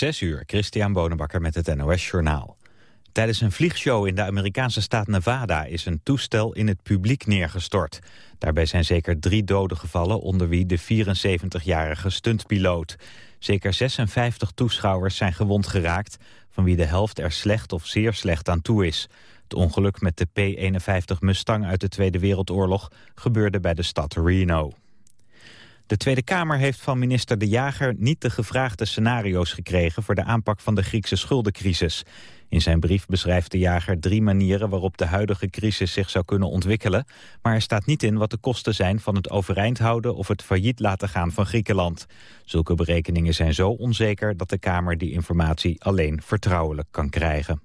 Zes uur, Christian Bonenbakker met het NOS Journaal. Tijdens een vliegshow in de Amerikaanse staat Nevada is een toestel in het publiek neergestort. Daarbij zijn zeker drie doden gevallen, onder wie de 74-jarige stuntpiloot. Zeker 56 toeschouwers zijn gewond geraakt, van wie de helft er slecht of zeer slecht aan toe is. Het ongeluk met de P-51 Mustang uit de Tweede Wereldoorlog gebeurde bij de stad Reno. De Tweede Kamer heeft van minister De Jager niet de gevraagde scenario's gekregen voor de aanpak van de Griekse schuldencrisis. In zijn brief beschrijft De Jager drie manieren waarop de huidige crisis zich zou kunnen ontwikkelen, maar er staat niet in wat de kosten zijn van het overeind houden of het failliet laten gaan van Griekenland. Zulke berekeningen zijn zo onzeker dat de Kamer die informatie alleen vertrouwelijk kan krijgen.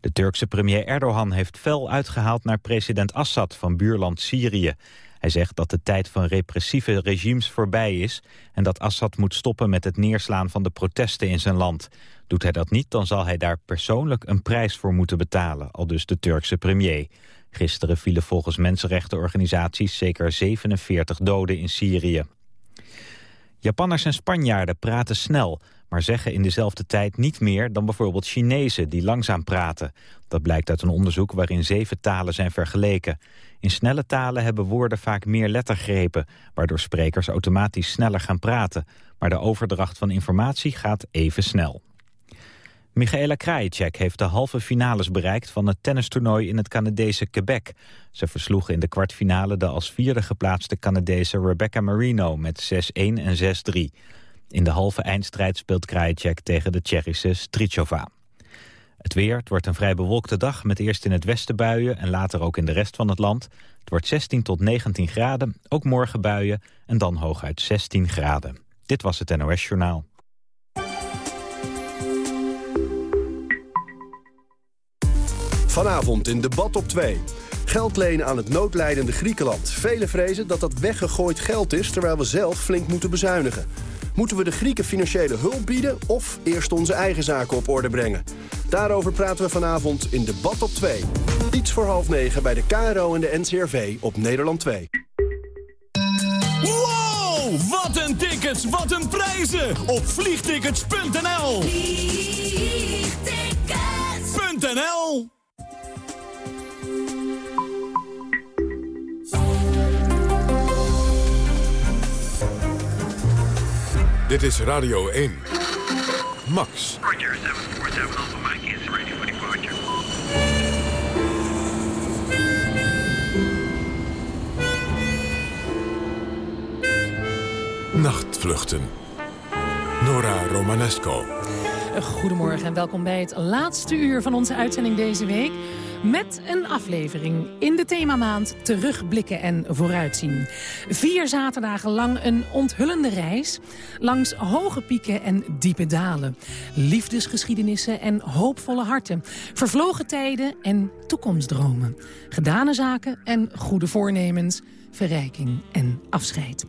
De Turkse premier Erdogan heeft fel uitgehaald naar president Assad van buurland Syrië. Hij zegt dat de tijd van repressieve regimes voorbij is... en dat Assad moet stoppen met het neerslaan van de protesten in zijn land. Doet hij dat niet, dan zal hij daar persoonlijk een prijs voor moeten betalen... al dus de Turkse premier. Gisteren vielen volgens mensenrechtenorganisaties zeker 47 doden in Syrië. Japanners en Spanjaarden praten snel maar zeggen in dezelfde tijd niet meer dan bijvoorbeeld Chinezen die langzaam praten. Dat blijkt uit een onderzoek waarin zeven talen zijn vergeleken. In snelle talen hebben woorden vaak meer lettergrepen, waardoor sprekers automatisch sneller gaan praten. Maar de overdracht van informatie gaat even snel. Michaela Krajicek heeft de halve finales bereikt van het tennistoernooi in het Canadese Quebec. Ze versloeg in de kwartfinale de als vierde geplaatste Canadese Rebecca Marino met 6-1 en 6-3. In de halve eindstrijd speelt Krajicek tegen de Tsjechische Strichova. Het weer, het wordt een vrij bewolkte dag met eerst in het westen buien en later ook in de rest van het land. Het wordt 16 tot 19 graden, ook morgen buien en dan hooguit 16 graden. Dit was het NOS Journaal. Vanavond in debat op 2. Geld lenen aan het noodlijdende Griekenland. Velen vrezen dat dat weggegooid geld is, terwijl we zelf flink moeten bezuinigen. Moeten we de Grieken financiële hulp bieden of eerst onze eigen zaken op orde brengen? Daarover praten we vanavond in Debat op 2. Iets voor half negen bij de KRO en de NCRV op Nederland 2. Wow, wat een tickets, wat een prijzen op vliegtickets.nl Vliegtickets.nl Dit is Radio 1. Max. Roger, 747 Alpha Mike is ready for departure. Nachtvluchten. Nora Romanesco. Goedemorgen en welkom bij het laatste uur van onze uitzending deze week. Met een aflevering in de themamaand Terugblikken en Vooruitzien. Vier zaterdagen lang een onthullende reis langs hoge pieken en diepe dalen. Liefdesgeschiedenissen en hoopvolle harten. Vervlogen tijden en toekomstdromen. Gedane zaken en goede voornemens verrijking en afscheid.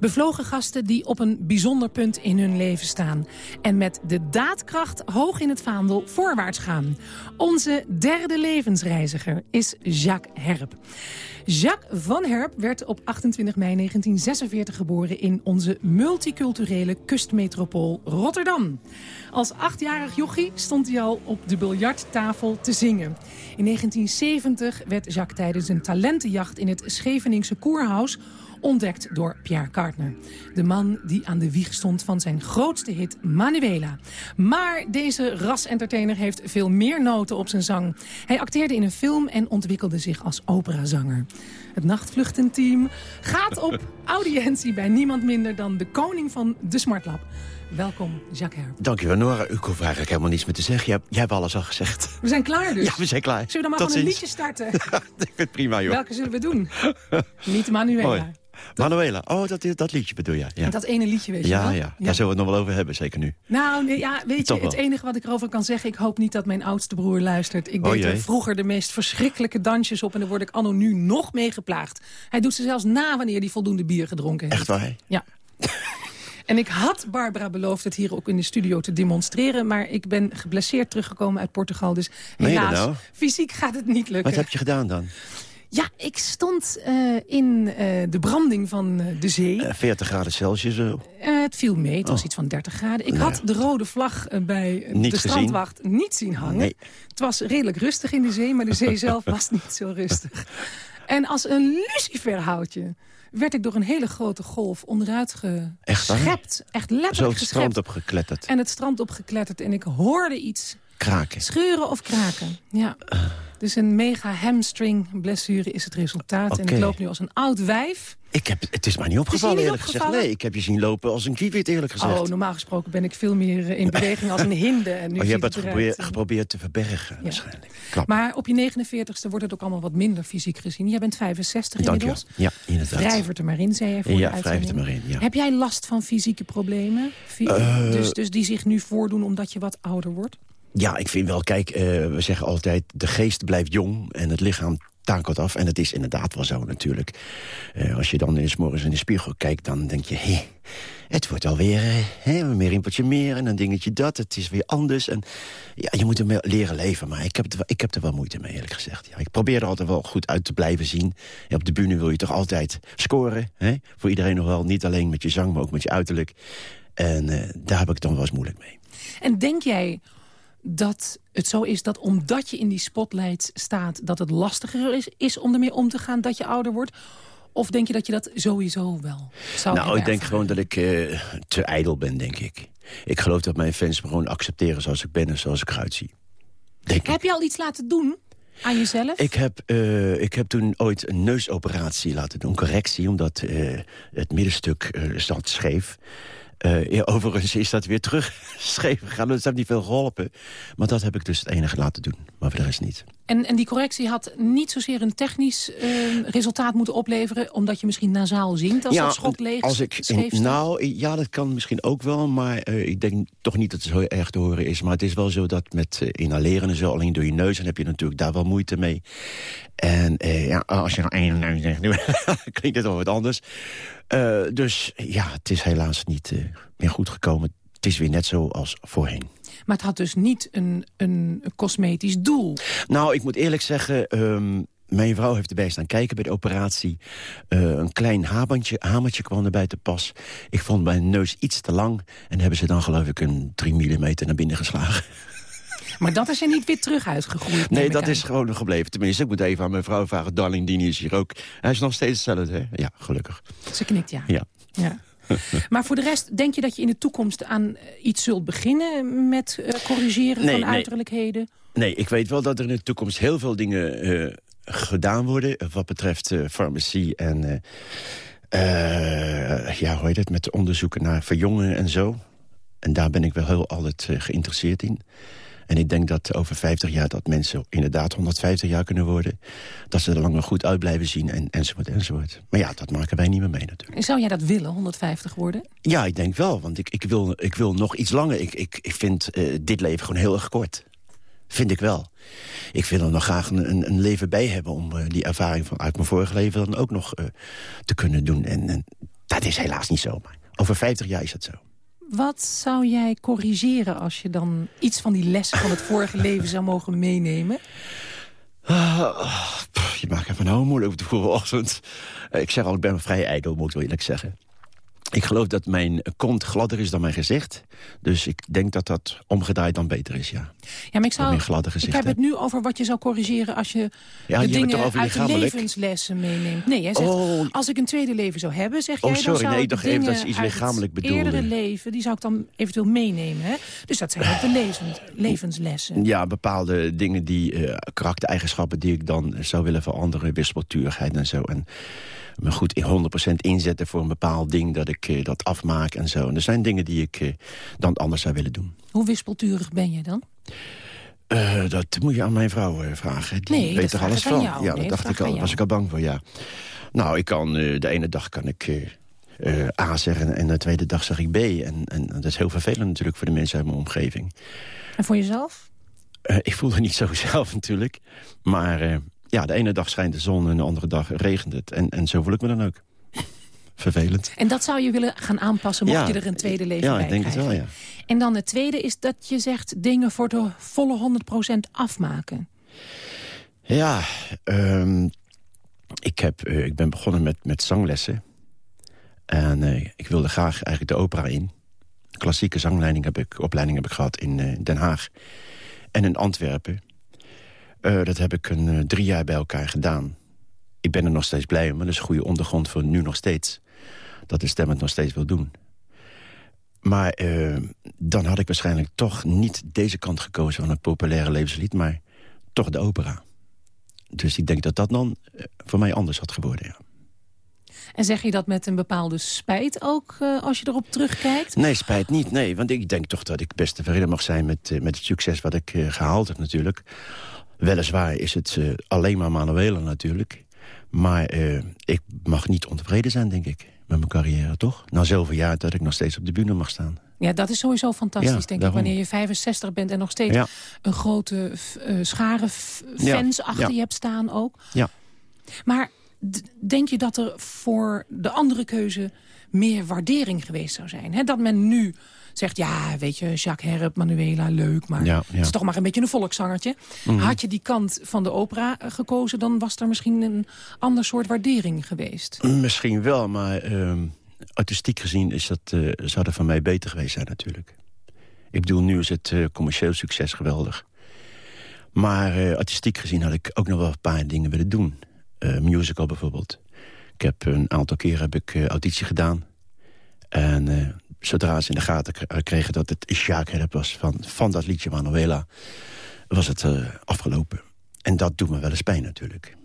Bevlogen gasten die op een bijzonder punt in hun leven staan... en met de daadkracht hoog in het vaandel voorwaarts gaan. Onze derde levensreiziger is Jacques Herp. Jacques van Herp werd op 28 mei 1946 geboren... in onze multiculturele kustmetropool Rotterdam. Als achtjarig jochie stond hij al op de biljarttafel te zingen. In 1970 werd Jacques tijdens een talentenjacht in het Scheveningse Koerhuis ontdekt door Pierre Kartner. De man die aan de wieg stond van zijn grootste hit Manuela. Maar deze ras-entertainer heeft veel meer noten op zijn zang. Hij acteerde in een film en ontwikkelde zich als operazanger. Het nachtvluchtenteam gaat op audiëntie bij niemand minder dan de koning van de Smartlab. Welkom, Jacques Herp. Dankjewel, Nora. U hoeft eigenlijk helemaal niets meer te zeggen. Jij, jij hebt alles al gezegd. We zijn klaar dus. Ja, we zijn klaar. Zullen we dan maar Tot gewoon een ziens. liedje starten? Ik vind het prima, joh. Welke zullen we doen? Niet Manuela. Mooi. Manuela, oh, dat, dat liedje bedoel je. Ja, Dat ene liedje, weet je ja, wel? ja. daar zullen we het nog wel over hebben, zeker nu. Nou, nee, ja, weet je, het enige wat ik erover kan zeggen... ik hoop niet dat mijn oudste broer luistert. Ik Oh, deed er vroeger de meest verschrikkelijke dansjes op... en daar word ik anno nu nog mee geplaagd. Hij doet ze zelfs na wanneer hij voldoende bier gedronken heeft. Echt waar? Ja. En ik had Barbara beloofd het hier ook in de studio te demonstreren... maar ik ben geblesseerd teruggekomen uit Portugal. Dus helaas, nou? fysiek gaat het niet lukken. Wat heb je gedaan dan? Ja, ik stond eh, in eh, de branding van eh, de zee. Eh, 40 graden Celsius. het viel mee, het was Oh. iets van 30 graden. Ik had de rode vlag bij Niet de gezien. strandwacht niet zien hangen. Nee. Het was redelijk rustig in de zee, maar de zee zelf was niet zo rustig. En als een luciferhoutje werd ik door een hele grote golf onderuit Echt geschept. Echt letterlijk Zo het geschept. strand opgekletterd. En het strand opgekletterd. En ik hoorde iets Kraken. scheuren of kraken. Ja. Dus een mega hamstring blessure is het resultaat. En ik loop nu als een oud wijf. Ik heb, het is mij niet opgevallen, niet eerlijk opgevallen? gezegd. Nee, ik heb je zien lopen als een kiewit, eerlijk gezegd. Oh, normaal gesproken ben ik veel meer eh, in beweging als een hinde. En nu Oh, je hebt het eh, geprobeerd te verbergen, waarschijnlijk. Maar op je 49ste wordt het ook allemaal wat minder fysiek gezien. Jij bent 65 Dank je inmiddels. Ja, inderdaad. Er maar in, zei jij voor Ja, de uitzending. er maar in, ja. Heb jij last van fysieke problemen? Fy- Eh, dus, dus die zich nu voordoen omdat je wat ouder wordt? Ja, ik vind wel, kijk, eh, we zeggen altijd... de geest blijft jong en het lichaam takelt af. En dat is inderdaad wel zo natuurlijk. Eh, als je dan eens morgens in de spiegel kijkt, dan denk je... Hé, het wordt alweer eh, hè, een rimpeltje meer en een dingetje dat. Het is weer anders. En ja, je moet ermee leren leven. Maar ik heb, het, ik heb er wel moeite mee, eerlijk gezegd. Ja, ik probeer er altijd wel goed uit te blijven zien. Op de bühne wil je toch altijd scoren. Hè? Voor iedereen nog wel. Niet alleen met je zang, maar ook met je uiterlijk. En daar heb ik dan wel eens moeilijk mee. En denk jij dat het zo is dat omdat je in die spotlight staat... dat het lastiger is, is om ermee om te gaan dat je ouder wordt? Of denk je dat je dat sowieso wel zou Nou, ik denk gewoon dat ik eh, te ijdel ben, denk ik. Ik geloof dat mijn fans me gewoon accepteren zoals ik ben en zoals ik eruit zie. Denk ik. Heb je al iets laten doen aan jezelf? Ik heb, eh, ik heb toen ooit een neusoperatie laten doen, correctie... omdat eh, het middenstuk zat scheef. Ja, overigens is dat weer terug scheef gegaan. Dat heeft niet veel geholpen. Maar dat heb ik dus het enige laten doen. Maar voor de rest niet. En, en die correctie had niet zozeer een technisch eh, resultaat moeten opleveren... omdat je misschien nasaal zingt als dat schot leeg als ik? Nou, ja, dat kan misschien ook wel. Maar eh, ik denk toch niet dat het zo erg te horen is. Maar het is wel zo dat met eh, inhaleren en zo... alleen door je neus, dan heb je natuurlijk daar wel moeite mee. En ja, als je nou één neus zegt... klinkt het wel wat anders. Eh, dus ja, het is helaas niet eh, meer goed gekomen. Het is weer net zo als voorheen. Maar het had dus niet een, een cosmetisch doel. Nou, ik moet eerlijk zeggen... ehm, mijn vrouw heeft erbij staan kijken bij de operatie. Eh, een klein hamertje, hamertje kwam erbij te pas. Ik vond mijn neus iets te lang. En hebben ze dan geloof ik een 3 mm naar binnen geslagen. Maar dat is er niet weer terug uitgegroeid. Nee, dat aan. is gewoon gebleven. Tenminste, ik moet even aan mijn vrouw vragen. Darling, Dini is hier ook. Hij is nog steeds hetzelfde, hè? Ja, gelukkig. Ze knikt ja. Ja. ja. maar voor de rest, denk je dat je in de toekomst aan eh, iets zult beginnen... met eh, corrigeren Nee, van nee. uiterlijkheden? Nee, ik weet wel dat er in de toekomst heel veel dingen eh, gedaan worden... wat betreft farmacie en... ja, hoe heet het? Met onderzoeken naar verjongen en zo. En daar ben ik wel heel altijd geïnteresseerd in. En ik denk dat over 50 jaar dat mensen inderdaad 150 jaar kunnen worden. Dat ze er langer goed uit blijven zien en, enzovoort enzovoort. Maar ja, dat maken wij niet meer mee natuurlijk. Zou jij dat willen, 150 worden? Ja, ik denk wel, want ik, ik, wil, ik wil nog iets langer. Ik, ik, ik vind eh, dit leven gewoon heel erg kort. Vind ik wel. Ik wil er nog graag een, een, leven bij hebben... om eh, die ervaring van uit mijn vorige leven dan ook nog eh, te kunnen doen. En, en dat is helaas niet zo. Maar over 50 jaar is dat zo. Wat zou jij corrigeren als je dan iets van die lessen van het vorige leven zou mogen meenemen? Ah, pff, je maakt even nou moeilijk op de vroege ochtend. Eh, ik zeg al, ik ben vrij ijdel, moet ik wel eerlijk zeggen. Ik geloof dat mijn kont gladder is dan mijn gezicht. Dus ik denk dat dat omgedraaid dan beter is, ja. Ja, maar ik, zou, gladde ik gezicht heb het nu over wat je zou corrigeren als je Ja, de je het dingen toch over uit de levenslessen meeneemt. Nee, jij zegt, Oh. als ik een tweede leven zou hebben, zeg Oh, jij, sorry, dan zou nee, dingen even dat je iets het lichamelijk bedoelde. eerdere leven, die zou ik dan eventueel meenemen. Hè? Dus dat zijn ook de levens, levenslessen. Ja, bepaalde dingen, die eh, karaktereigenschappen die ik dan zou willen veranderen. Wispelturigheid en zo. En me goed in 100% inzetten voor een bepaald ding. Dat ik eh, dat afmaak en zo. En er zijn dingen die ik eh, dan anders zou willen doen. Hoe wispelturig ben je dan? Eh, dat moet je aan mijn vrouw vragen. Die Nee, weet er alles van. jou. Ja, Nee, dat dacht ik al. aan was ik al bang voor, ja. Nou, ik kan de ene dag kan ik A zeggen en de tweede dag zeg ik B. En, en dat is heel vervelend natuurlijk voor de mensen uit mijn omgeving. En voor jezelf? Ik voel het niet zo zelf natuurlijk. Maar ja, de ene dag schijnt de zon en de andere dag regent het. En, en zo voel ik me dan ook. Vervelend. En dat zou je willen gaan aanpassen, mocht Ja, je er een tweede leven ja, bij ik denk het krijgen. wel, ja. En dan het tweede is dat je zegt dingen voor de volle 100% afmaken. Ja, ehm, ik, heb, eh, ik ben begonnen met, met zanglessen. En eh, ik wilde graag eigenlijk de opera in. Klassieke zangleiding heb ik, opleiding heb ik gehad in eh, Den Haag. En in Antwerpen. Eh, dat heb ik een, eh, drie jaar bij elkaar gedaan. Ik ben er nog steeds blij om. maar Dat is een goede ondergrond voor nu nog steeds. Dat de stem het nog steeds wil doen. Maar eh, dan had ik waarschijnlijk toch niet deze kant gekozen... van het populaire levenslied, maar toch de opera. Dus ik denk dat dat dan voor mij anders had geworden, ja. En zeg je dat met een bepaalde spijt ook, als je erop terugkijkt? Nee, spijt niet, nee. Want ik denk toch dat ik best tevreden mag zijn met, met het succes wat ik eh, gehaald heb natuurlijk. Weliswaar is het eh, alleen maar Manuela natuurlijk. Maar eh, ik mag niet ontevreden zijn, denk ik, met mijn carrière, toch? Na zoveel jaar dat ik nog steeds op de bühne mag staan. Ja, dat is sowieso fantastisch, Ja, denk ik. Wanneer je 65 bent en nog steeds Ja. een grote eh, schare Ja, fans achter je hebt staan ook. Ja. Maar denk je dat er voor de andere keuze meer waardering geweest zou zijn? Dat men nu zegt, ja, weet je, Jacques Herp, Manuela, leuk... maar Ja, ja. het is toch maar een beetje een volkszangertje. Had je die kant van de opera eh, gekozen... dan was er misschien een ander soort waardering geweest. Misschien wel, maar ehm, artistiek gezien is dat, eh, zou dat van mij beter geweest zijn natuurlijk. Ik bedoel, nu is het eh, commercieel succes geweldig. Maar artistiek gezien had ik ook nog wel een paar dingen willen doen. Musical bijvoorbeeld. Ik heb een aantal keren heb ik, auditie gedaan. En zodra ze in de gaten k- kregen dat het Jacques Herp was van, van dat liedje Manuela... was het eh, afgelopen. En dat doet me wel eens pijn natuurlijk.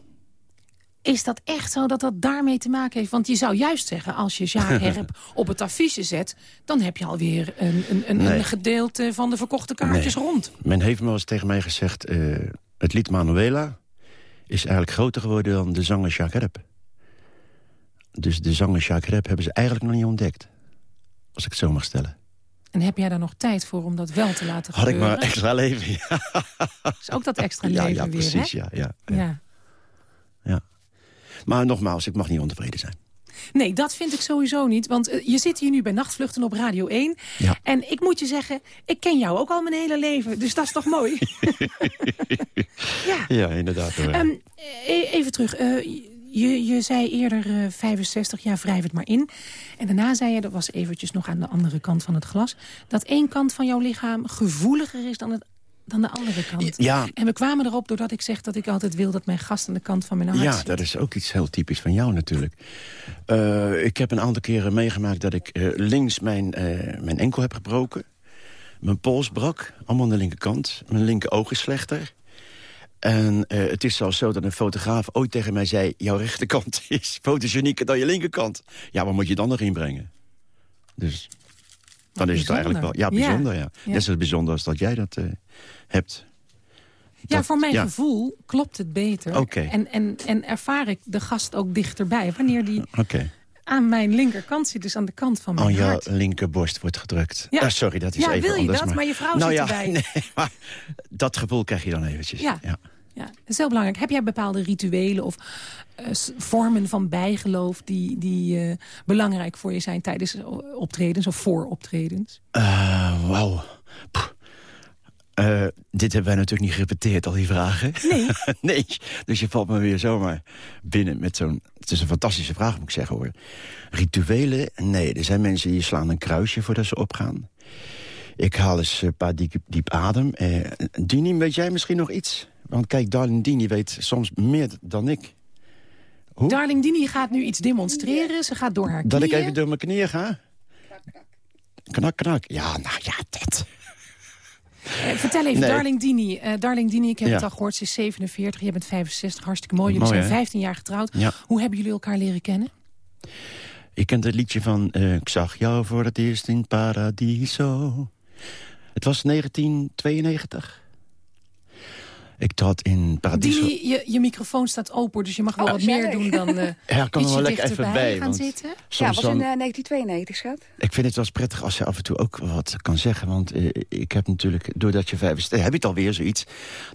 Is dat echt zo dat dat daarmee te maken heeft? Want je zou juist zeggen, als je Jacques Herp op het affiche zet... dan heb je alweer een, een, een, Nee. een gedeelte van de verkochte kaartjes Nee. rond. Men heeft me wel eens tegen mij gezegd... eh, het lied Manuela is eigenlijk groter geworden dan de zanger Jacques Rep. Dus de zanger Jacques Rep hebben ze eigenlijk nog niet ontdekt. Als ik het zo mag stellen. En heb jij daar nog tijd voor om dat wel te laten Had ik gebeuren? maar extra leven. Ja, Is ook dat extra ja, leven ja weer, precies. hè? Ja, ja, ja. Ja. Maar nogmaals, ik mag niet ontevreden zijn. Nee, dat vind ik sowieso niet. Want eh, je zit hier nu bij Nachtvluchten op Radio 1. Ja. En ik moet je zeggen, ik ken jou ook al mijn hele leven. Dus dat is toch mooi? ja. Ja, inderdaad. Ehm, e- even terug. eh, je, je zei eerder eh, 65, ja, wrijf het maar in. En daarna zei je, dat was eventjes nog aan de andere kant van het glas... dat één kant van jouw lichaam gevoeliger is dan, het, dan de andere kant. Ja, En we kwamen erop doordat ik zeg dat ik altijd wil... dat mijn gast aan de kant van mijn hart Ja, zit. dat is ook iets heel typisch van jou natuurlijk. Eh, ik heb een aantal keren meegemaakt dat ik eh, links mijn, eh, mijn enkel heb gebroken. Mijn pols brak, allemaal aan de linkerkant. Mijn linker oog is slechter. En eh, het is zelfs zo dat een fotograaf ooit tegen mij zei... jouw rechterkant is fotogenieker dan je linkerkant. Ja, waar moet je dan nog inbrengen? Dus dan is het eigenlijk wel... Ja, bijzonder. ja. Ja. Net zo bijzonder als dat jij dat eh, hebt. Ja, voor mijn ja. gevoel klopt het beter. En, en, en ervaar ik de gast ook dichterbij. Wanneer die Oké. Aan mijn linkerkant zit, dus aan de kant van mijn Aan jouw hart. linkerborst wordt gedrukt. Ja. Ah, sorry, dat is Ja, even wil je anders. dat? Maar je vrouw nou zit ja, erbij. Nee, maar dat gevoel krijg je dan eventjes. Ja. ja. Ja, dat is heel belangrijk. Heb jij bepaalde rituelen of eh, vormen van bijgeloof... die, die eh, belangrijk voor je zijn tijdens optredens of voor optredens? Eh, Wauw. Eh, dit hebben wij natuurlijk niet gerepeteerd, al die vragen. Nee. nee, dus je valt me weer zomaar binnen met zo'n... Het is een fantastische vraag, moet ik zeggen, hoor. Rituelen? Nee, er zijn mensen die slaan een kruisje voordat ze opgaan. Ik haal eens een paar diep, diep adem. Eh, Dini, weet jij misschien nog iets? Want kijk, Darling Dini weet soms meer dan ik. Hoe? Darling Dini gaat nu iets demonstreren. Ze gaat door haar Dat knieën. ik even door mijn knieën ga? Knak, knak. Ja, nou ja, dat. Eh, vertel even, Nee. Darling Dini. Eh, Darling Dini, ik heb Ja. het al gehoord, ze is 47, je bent 65, hartstikke mooi. Jullie Mooi, zijn hè? 15 jaar getrouwd. Ja. Hoe hebben jullie elkaar leren kennen? Ik ken het liedje van... eh, ik zag jou voor het eerst in Paradiso. Het was 1992. Ik trad in Paradiso. Dini, je, je microfoon staat open, dus je mag wel Oh, wat meer doen dan eh Ja, kan er wel lekker even bij. gaan want zitten. Ja, was in dan- eh, 1992, schat. Ik vind het wel eens prettig als je af en toe ook wat kan zeggen. Want eh, ik heb natuurlijk, doordat je vijf... Heb je het alweer zoiets?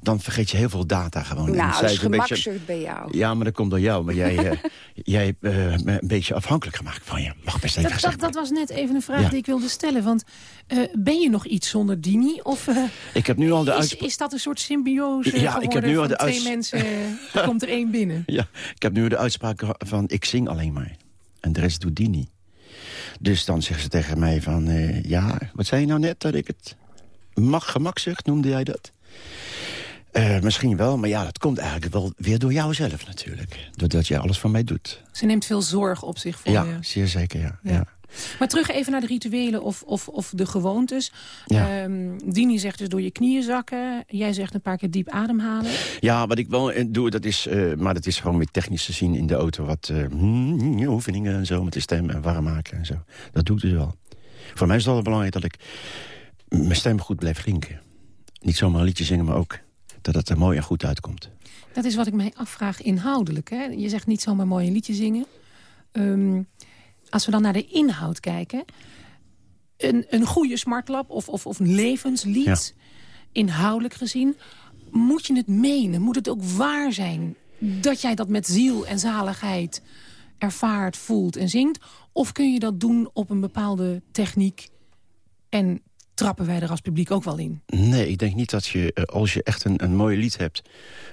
Dan vergeet je heel veel data gewoon. En nou, zij dat is is een beetje- gemakzucht bij jou. Ja, maar dat komt door jou. Maar jij, eh, jij hebt eh, me een beetje afhankelijk gemaakt van je. Mag best even Dat, gezegd dat, was net even een vraag Ja. die ik wilde stellen. Want eh, ben je nog iets zonder Dini? Of eh, Ik heb nu al de is dat een soort symbiose ja, ik heb nu al de twee mensen, er komt er één binnen. Ja, ik heb nu de uitspraak van ik zing alleen maar. En de rest doet die niet. Dus dan zeggen ze tegen mij van... eh, ja, wat zei je nou net? Dat ik het mag gemakzucht, noemde jij dat? Eh, misschien wel, maar ja, dat komt eigenlijk wel weer door jou zelf natuurlijk. Doordat jij alles van mij doet. Ze neemt veel zorg op zich voor ja, je. zeer zeker, ja. Ja. ja. Maar terug even naar de rituelen of, of, of de gewoontes. Ja. Ehm, Dini zegt dus door je knieën zakken. Jij zegt een paar keer diep ademhalen. Ja, wat ik wel eh, doe, dat is, eh, maar dat is gewoon weer technisch te zien in de auto. Wat eh, mm, oefeningen en zo met de stem en warm maken en zo. Dat doe ik dus wel. Voor mij is het wel belangrijk dat ik mijn stem goed blijf klinken. Niet zomaar een liedje zingen, maar ook dat het er mooi en goed uitkomt. Dat is wat ik mij afvraag inhoudelijk. Hè? Je zegt niet zomaar mooi een liedje zingen. Ehm, als we dan naar de inhoud kijken. Een, een goede smartlap of, of, of een levenslied, inhoudelijk gezien... moet je het menen? Moet het ook waar zijn dat jij dat met ziel en zaligheid ervaart, voelt en zingt? Of kun je dat doen op een bepaalde techniek en trappen wij er als publiek ook wel in? Nee, ik denk niet dat je, eh, als je echt een, een mooi lied hebt...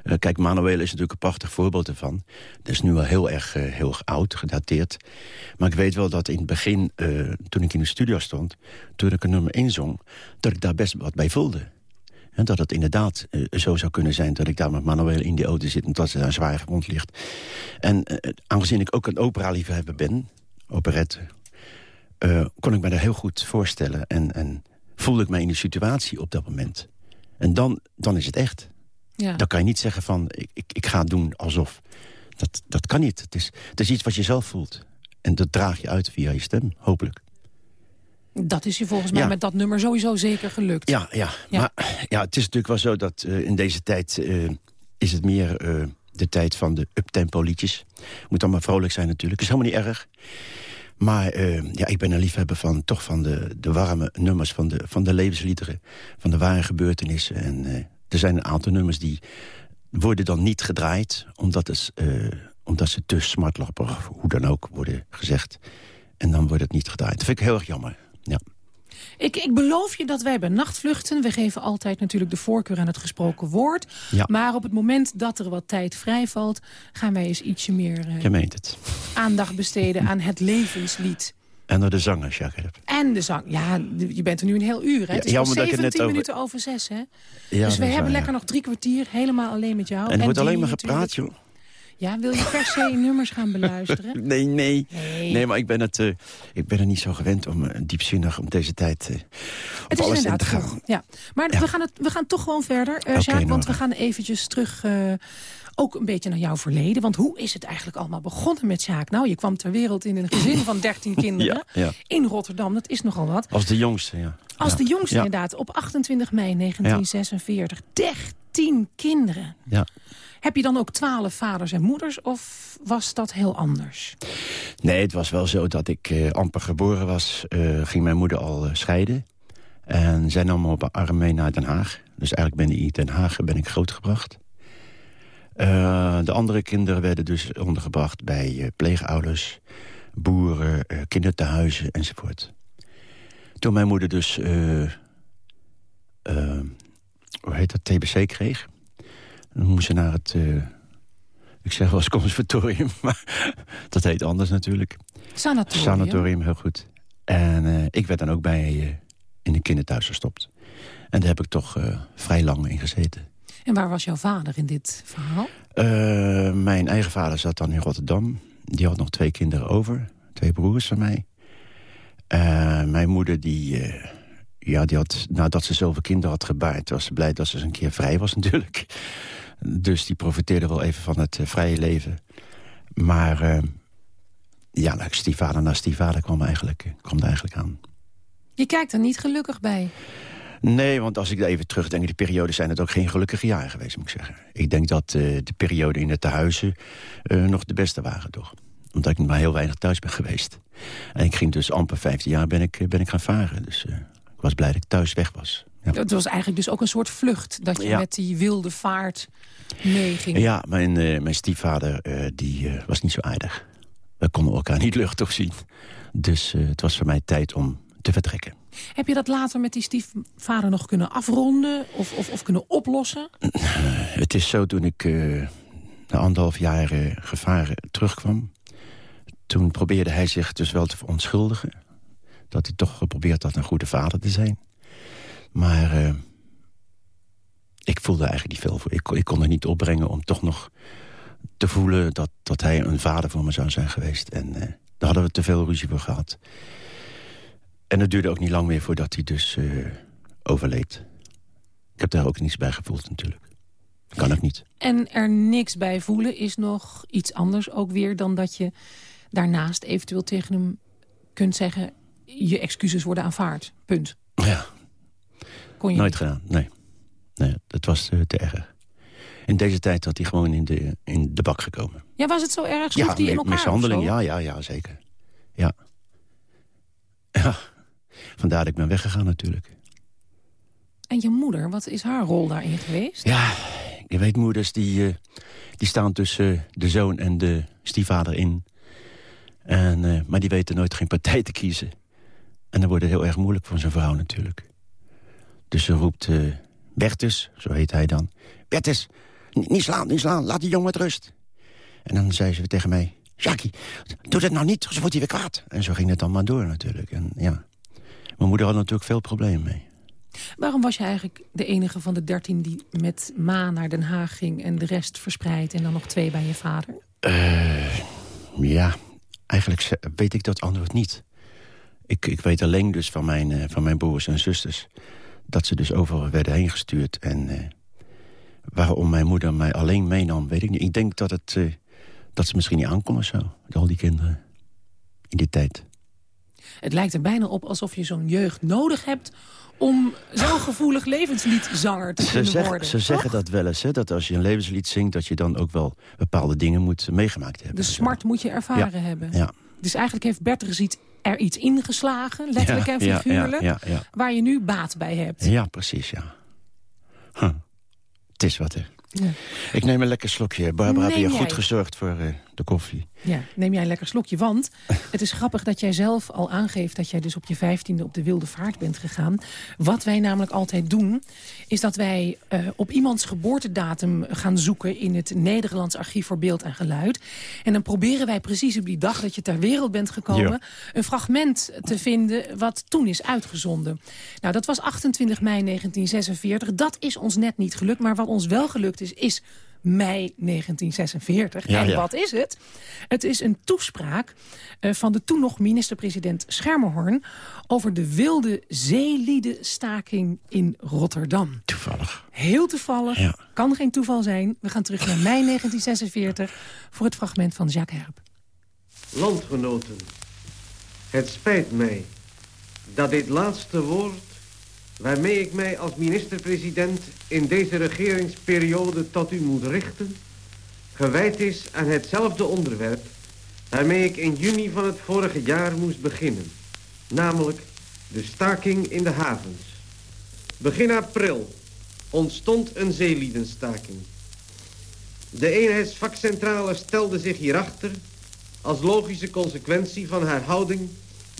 eh, kijk, Manuel is natuurlijk een prachtig voorbeeld ervan. Dat is nu wel heel erg, eh, heel erg oud, gedateerd. Maar ik weet wel dat in het begin, toen ik in de studio stond... toen ik een nummer inzong, dat ik daar best wat bij voelde. En dat het inderdaad zo zou kunnen zijn dat ik daar met Manuel in die auto zit... omdat ze daar zwaar gewond ligt. En aangezien ik ook een opera-liefhebber ben, operette... kon ik me daar heel goed voorstellen en... en voelde ik mij in de situatie op dat moment. En dan, dan is het echt. Ja. Dan kan je niet zeggen van, ik, ik, ik ga het doen alsof. Dat, dat kan niet. Het is, het is iets wat je zelf voelt. En dat draag je uit via je stem, hopelijk. Dat is je volgens mij Ja. met dat nummer sowieso zeker gelukt. Ja, ja. Ja. maar ja, het is natuurlijk wel zo dat eh, in deze tijd... eh, is het meer eh, de tijd van de uptempo liedjes. Moet allemaal vrolijk zijn natuurlijk. is helemaal niet erg. Maar eh, ja, ik ben een liefhebber van, toch van de, de warme nummers... Van de, van de levensliederen, van de ware gebeurtenissen. En eh, er zijn een aantal nummers die worden dan niet gedraaid... omdat, het, eh, omdat ze te smartlapper, hoe dan ook, worden gezegd. En dan wordt het niet gedraaid. Dat vind ik heel erg jammer. Ja. Ik, ik beloof je dat wij bij nachtvluchten... we geven altijd natuurlijk de voorkeur aan het gesproken woord. Ja. Maar op het moment dat er wat tijd vrijvalt... gaan wij eens ietsje meer eh, Je meent het. aandacht besteden aan het levenslied. En door de zangers, Jacques. En de zang. Ja, je bent er nu een heel uur. Hè? het is Ja, al maar dat ik het net 17 over- minuten over zes. Hè? Ja, dus we hebben waar, lekker nog drie kwartier helemaal alleen met jou. En er wordt alleen maar gepraat, natuurlijk. joh. Ja, wil je per se nummers gaan beluisteren? Nee, nee. Nee. Nee, maar ik ben, het, eh, ik ben er niet zo gewend om eh, diepzinnig om deze tijd eh, op Het is alles in inderdaad te gaan. vroeg. Ja. Maar Ja. We, gaan het, we gaan toch gewoon verder, Oké, Sjaak, want we gaan eventjes terug... ook een beetje naar jouw verleden. Want hoe is het eigenlijk allemaal begonnen met Sjaak? Nou, je kwam ter wereld in een gezin van 13 kinderen. Ja, ja. In Rotterdam, dat is nogal wat. Als de jongste, ja. Als de jongste inderdaad, op 28 mei 1946. 13 kinderen. Ja. Heb je dan ook 12 vaders en moeders of was dat heel anders? Nee, het was wel zo dat ik eh, amper geboren was. eh, ging mijn moeder al eh, scheiden. En zij nam me op haar arm mee naar Den Haag. Dus eigenlijk ben ik in Den Haag ben ik grootgebracht. Eh, de andere kinderen werden dus ondergebracht bij pleegouders, boeren, eh kindertehuizen enzovoort. Toen mijn moeder dus, hoe heet dat, TBC kreeg... dan moest ze naar het, eh, ik zeg wel eens conservatorium... maar dat heet anders natuurlijk. Sanatorium. Sanatorium, heel goed. En eh, ik werd dan ook bij eh, in een kinderthuis gestopt. En daar heb ik toch vrij lang in gezeten. En waar was jouw vader in dit verhaal? Mijn eigen vader zat dan in Rotterdam. Die had nog twee kinderen over. Twee broers van mij. Mijn moeder, die, ja, die had, nadat ze zoveel kinderen had gebaard... was ze blij dat ze eens een keer vrij was natuurlijk. Dus die profiteerde wel even van het eh, vrije leven. Maar eh, ja, nou, stiefvader na stiefvader kwam, eigenlijk, eh, kwam er eigenlijk aan. Je kijkt er niet gelukkig bij. Nee, want als ik even terugdenk, die periode zijn het ook geen gelukkige jaren geweest, moet ik zeggen. Ik denk dat de periode in de tehuizen eh, nog de beste waren, toch? Omdat ik maar heel weinig thuis ben geweest. En ik ging dus amper 15 jaar ben ik, ben ik gaan varen. Dus ik was blij dat ik thuis weg was. Ja, Het was eigenlijk dus ook een soort vlucht. Dat je Ja. met die wilde vaart meeging. ja mijn, eh, mijn stiefvader eh, die, eh, was niet zo aardig. We konden elkaar niet luchtig zien. Dus het was voor mij tijd om te vertrekken. Heb je dat later met die stiefvader nog kunnen afronden of, of, of kunnen oplossen? Het is zo, toen ik na anderhalf jaar gevaren terugkwam... toen probeerde hij zich dus wel te verontschuldigen. Dat hij toch geprobeerd had een goede vader te zijn. Maar uh, ik voelde eigenlijk niet veel voor. Ik, ik kon er niet opbrengen om toch nog te voelen... dat, dat hij een vader voor me zou zijn geweest. En daar hadden we te veel ruzie voor gehad. En het duurde ook niet lang meer voordat hij dus uh, overleed. Ik heb daar ook niets bij gevoeld natuurlijk. Kan ook niet. En er niks bij voelen is nog iets anders ook weer... dan dat je daarnaast eventueel tegen hem kunt zeggen... je excuses worden aanvaard. Punt. Ja. Kon je Nooit gedaan, nee. Nee, dat was uh, te erg. In deze tijd had hij gewoon in de, in de bak gekomen. Ja, was het zo erg? Sloeg ja, die in elkaar mishandeling, ja, ja, ja, zeker. Ja. Ja, Vandaar dat ik ben weggegaan natuurlijk. En je moeder, wat is haar rol daarin geweest? Ja, je weet moeders die, uh, die staan tussen de zoon en de stiefvader in. En, uh, maar die weten nooit geen partij te kiezen. En dan wordt het heel erg moeilijk voor zijn vrouw natuurlijk. Dus ze roept uh, Bertus, zo heet hij dan. Bertus, niet slaan, niet slaan, laat die jongen met rust. En dan zei ze tegen mij... Jackie, doe dat nou niet, zo wordt hij weer kwaad. En zo ging het dan maar door natuurlijk. En ja, mijn moeder had natuurlijk veel problemen mee. Waarom was je eigenlijk de enige van de dertien die met Ma naar Den Haag ging... en de rest verspreid en dan nog twee bij je vader? Uh, ja, eigenlijk weet ik dat antwoord niet. Ik, ik weet alleen dus van mijn, uh, van mijn broers en zusters... dat ze dus overal werden heen gestuurd. En uh, waarom mijn moeder mij alleen meenam, weet ik niet. Ik denk dat, het, dat ze misschien niet aankomen zo, al die kinderen. In die tijd. Het lijkt er bijna op alsof je zo'n jeugd nodig hebt om zo'n gevoelig levensliedzanger te zeg, worden. Ze zeggen dat wel eens, hè, dat als je een levenslied zingt... dat je dan ook wel bepaalde dingen moet meegemaakt hebben. De smart moet je ervaren hebben. Ja. Dus eigenlijk heeft Bertrix iets, er iets ingeslagen, letterlijk en figuurlijk... waar je nu baat bij hebt. Ja, precies, ja. Huh. Het is wat, hè. Ja. Ik neem een lekker slokje. Barbara, heb je goed gezorgd voor uh, de koffie. Ja, neem jij een lekker slokje. Want het is grappig dat jij zelf al aangeeft... dat jij dus op je vijftiende op de wilde vaart bent gegaan. Wat wij namelijk altijd doen... is dat wij uh, op iemands geboortedatum gaan zoeken... in het Nederlands Archief voor Beeld en Geluid. En dan proberen wij precies op die dag dat je ter wereld bent gekomen... Ja. een fragment te vinden wat toen is uitgezonden. Nou, dat was 28 mei 1946. Dat is ons net niet gelukt. Maar wat ons wel gelukt is, is mei 1946. Ja, en ja. wat is het? Het is een toespraak uh, van de toen nog minister-president Schermerhorn... over de wilde zeeliedenstaking in Rotterdam. Toevallig. Heel toevallig. Ja. Kan geen toeval zijn. We gaan terug naar mei 1946 voor het fragment van Jacques Herp. Landgenoten, het spijt mij dat dit laatste woord waarmee ik mij als minister-president in deze regeringsperiode tot u moet richten, gewijd is aan hetzelfde onderwerp waarmee ik in juni van het vorige jaar moest beginnen, namelijk de staking in de havens. Begin april ontstond een zeeliedenstaking. De eenheidsvakcentrale stelde zich hierachter als logische consequentie van haar houding